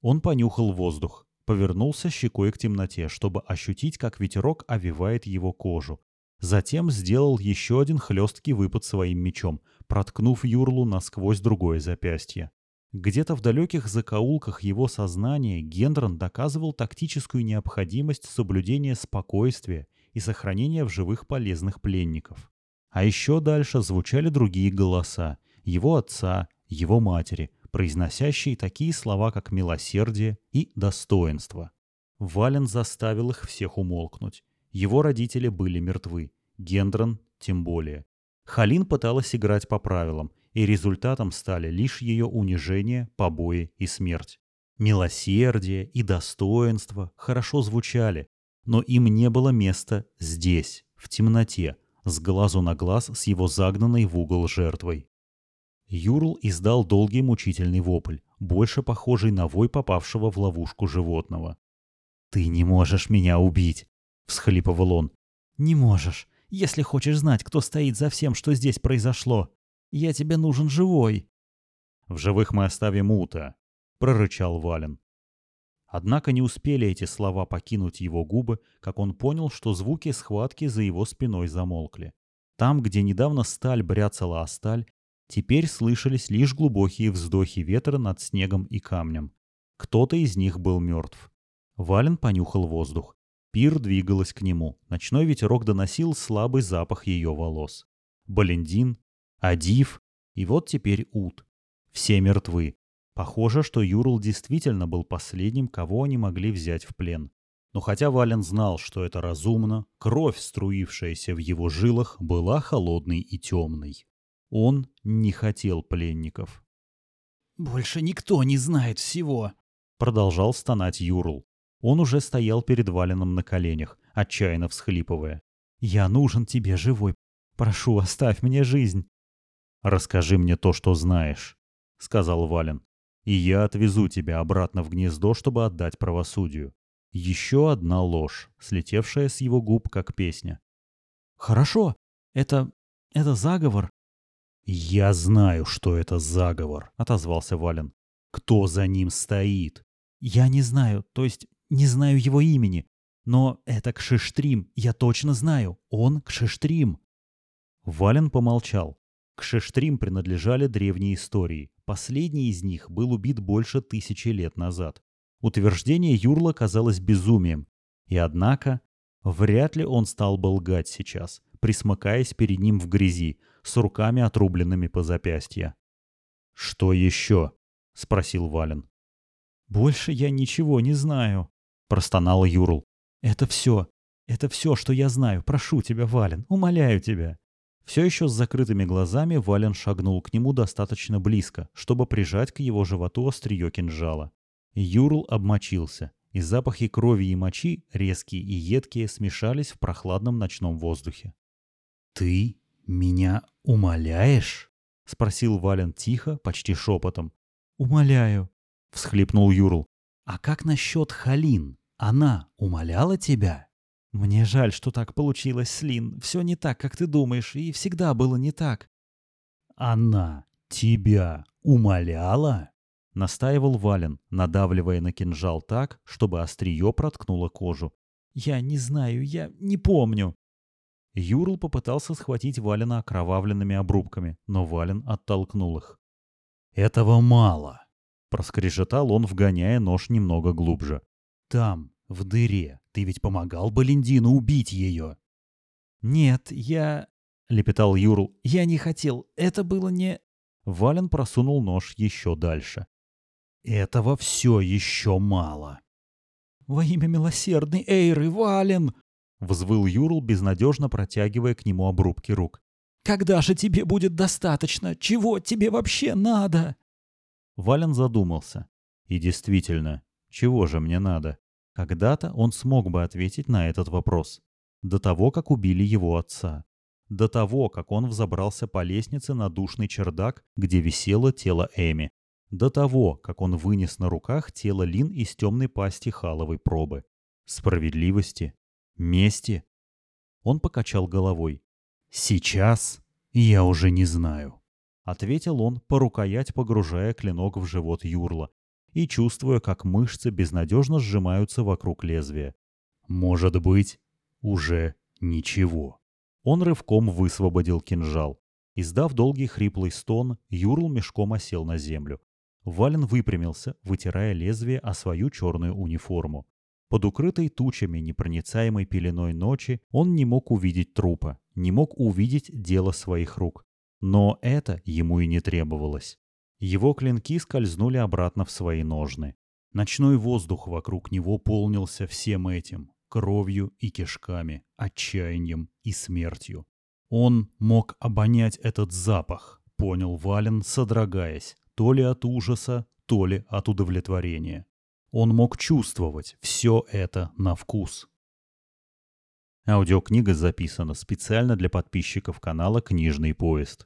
Он понюхал воздух, повернулся щекой к темноте, чтобы ощутить, как ветерок овивает его кожу. Затем сделал еще один хлесткий выпад своим мечом, проткнув Юрлу насквозь другое запястье. Где-то в далеких закоулках его сознания Гендрон доказывал тактическую необходимость соблюдения спокойствия и сохранения в живых полезных пленников. А еще дальше звучали другие голоса, его отца, его матери, произносящей такие слова, как «милосердие» и «достоинство». Вален заставил их всех умолкнуть. Его родители были мертвы, Гендрон тем более. Халин пыталась играть по правилам, и результатом стали лишь ее унижение, побои и смерть. Милосердие и достоинство хорошо звучали, но им не было места здесь, в темноте, с глазу на глаз с его загнанной в угол жертвой. Юрл издал долгий мучительный вопль, больше похожий на вой попавшего в ловушку животного. «Ты не можешь меня убить!» — всхлипывал он. «Не можешь, если хочешь знать, кто стоит за всем, что здесь произошло. Я тебе нужен живой». «В живых мы оставим Ута», — прорычал Вален. Однако не успели эти слова покинуть его губы, как он понял, что звуки схватки за его спиной замолкли. Там, где недавно сталь бряцала о сталь, теперь слышались лишь глубокие вздохи ветра над снегом и камнем. Кто-то из них был мертв. Вален понюхал воздух. Пир двигалась к нему. Ночной ветерок доносил слабый запах ее волос. Балендин, Адив и вот теперь Ут. Все мертвы. Похоже, что Юрл действительно был последним, кого они могли взять в плен. Но хотя Вален знал, что это разумно, кровь, струившаяся в его жилах, была холодной и темной. Он не хотел пленников. «Больше никто не знает всего», — продолжал стонать Юрл. Он уже стоял перед Валеном на коленях, отчаянно всхлипывая. «Я нужен тебе живой. Прошу, оставь мне жизнь». «Расскажи мне то, что знаешь», — сказал Вален и я отвезу тебя обратно в гнездо, чтобы отдать правосудию. Еще одна ложь, слетевшая с его губ, как песня. «Хорошо. Это... это заговор». «Я знаю, что это заговор», — отозвался Вален. «Кто за ним стоит?» «Я не знаю, то есть не знаю его имени. Но это Кшиштрим, я точно знаю. Он Кшиштрим». Вален помолчал. Кшиштрим принадлежали древней истории. Последний из них был убит больше тысячи лет назад. Утверждение Юрла казалось безумием. И однако, вряд ли он стал бы лгать сейчас, присмыкаясь перед ним в грязи, с руками отрубленными по запястья. «Что еще?» — спросил Вален. «Больше я ничего не знаю», — простонал Юрл. «Это все. Это все, что я знаю. Прошу тебя, Вален, умоляю тебя». Все еще с закрытыми глазами Вален шагнул к нему достаточно близко, чтобы прижать к его животу острие кинжала. Юрл обмочился, и запахи крови и мочи, резкие и едкие, смешались в прохладном ночном воздухе. «Ты меня умоляешь?» — спросил Вален тихо, почти шепотом. «Умоляю», — всхлипнул Юрл. «А как насчет Халин? Она умоляла тебя?» «Мне жаль, что так получилось, Слин. Все не так, как ты думаешь, и всегда было не так». «Она тебя умоляла?» — настаивал Вален, надавливая на кинжал так, чтобы острие проткнуло кожу. «Я не знаю, я не помню». Юрл попытался схватить Валена окровавленными обрубками, но Вален оттолкнул их. «Этого мало!» — проскрежетал он, вгоняя нож немного глубже. «Там, в дыре, ты ведь помогал Балендину убить ее. Нет, я... — лепетал Юрл. «Я не хотел. Это было не...» Вален просунул нож еще дальше. «Этого все еще мало». «Во имя милосердной Эйры, Вален!» — взвыл Юрл, безнадежно протягивая к нему обрубки рук. «Когда же тебе будет достаточно? Чего тебе вообще надо?» Вален задумался. «И действительно, чего же мне надо?» Когда-то он смог бы ответить на этот вопрос. До того, как убили его отца. До того, как он взобрался по лестнице на душный чердак, где висело тело Эми. До того, как он вынес на руках тело Лин из темной пасти халовой пробы. Справедливости? Мести? Он покачал головой. «Сейчас я уже не знаю», — ответил он, по рукоять погружая клинок в живот Юрла, и чувствуя, как мышцы безнадежно сжимаются вокруг лезвия. Может быть, уже ничего. Он рывком высвободил кинжал. Издав долгий хриплый стон, Юрл мешком осел на землю. Вален выпрямился, вытирая лезвие о свою черную униформу. Под укрытой тучами непроницаемой пеленой ночи он не мог увидеть трупа, не мог увидеть дело своих рук. Но это ему и не требовалось. Его клинки скользнули обратно в свои ножны. Ночной воздух вокруг него полнился всем этим — кровью и кишками, отчаянием и смертью. Он мог обонять этот запах, понял Вален, содрогаясь, то ли от ужаса, то ли от удовлетворения. Он мог чувствовать все это на вкус. Аудиокнига записана специально для подписчиков канала «Книжный поезд».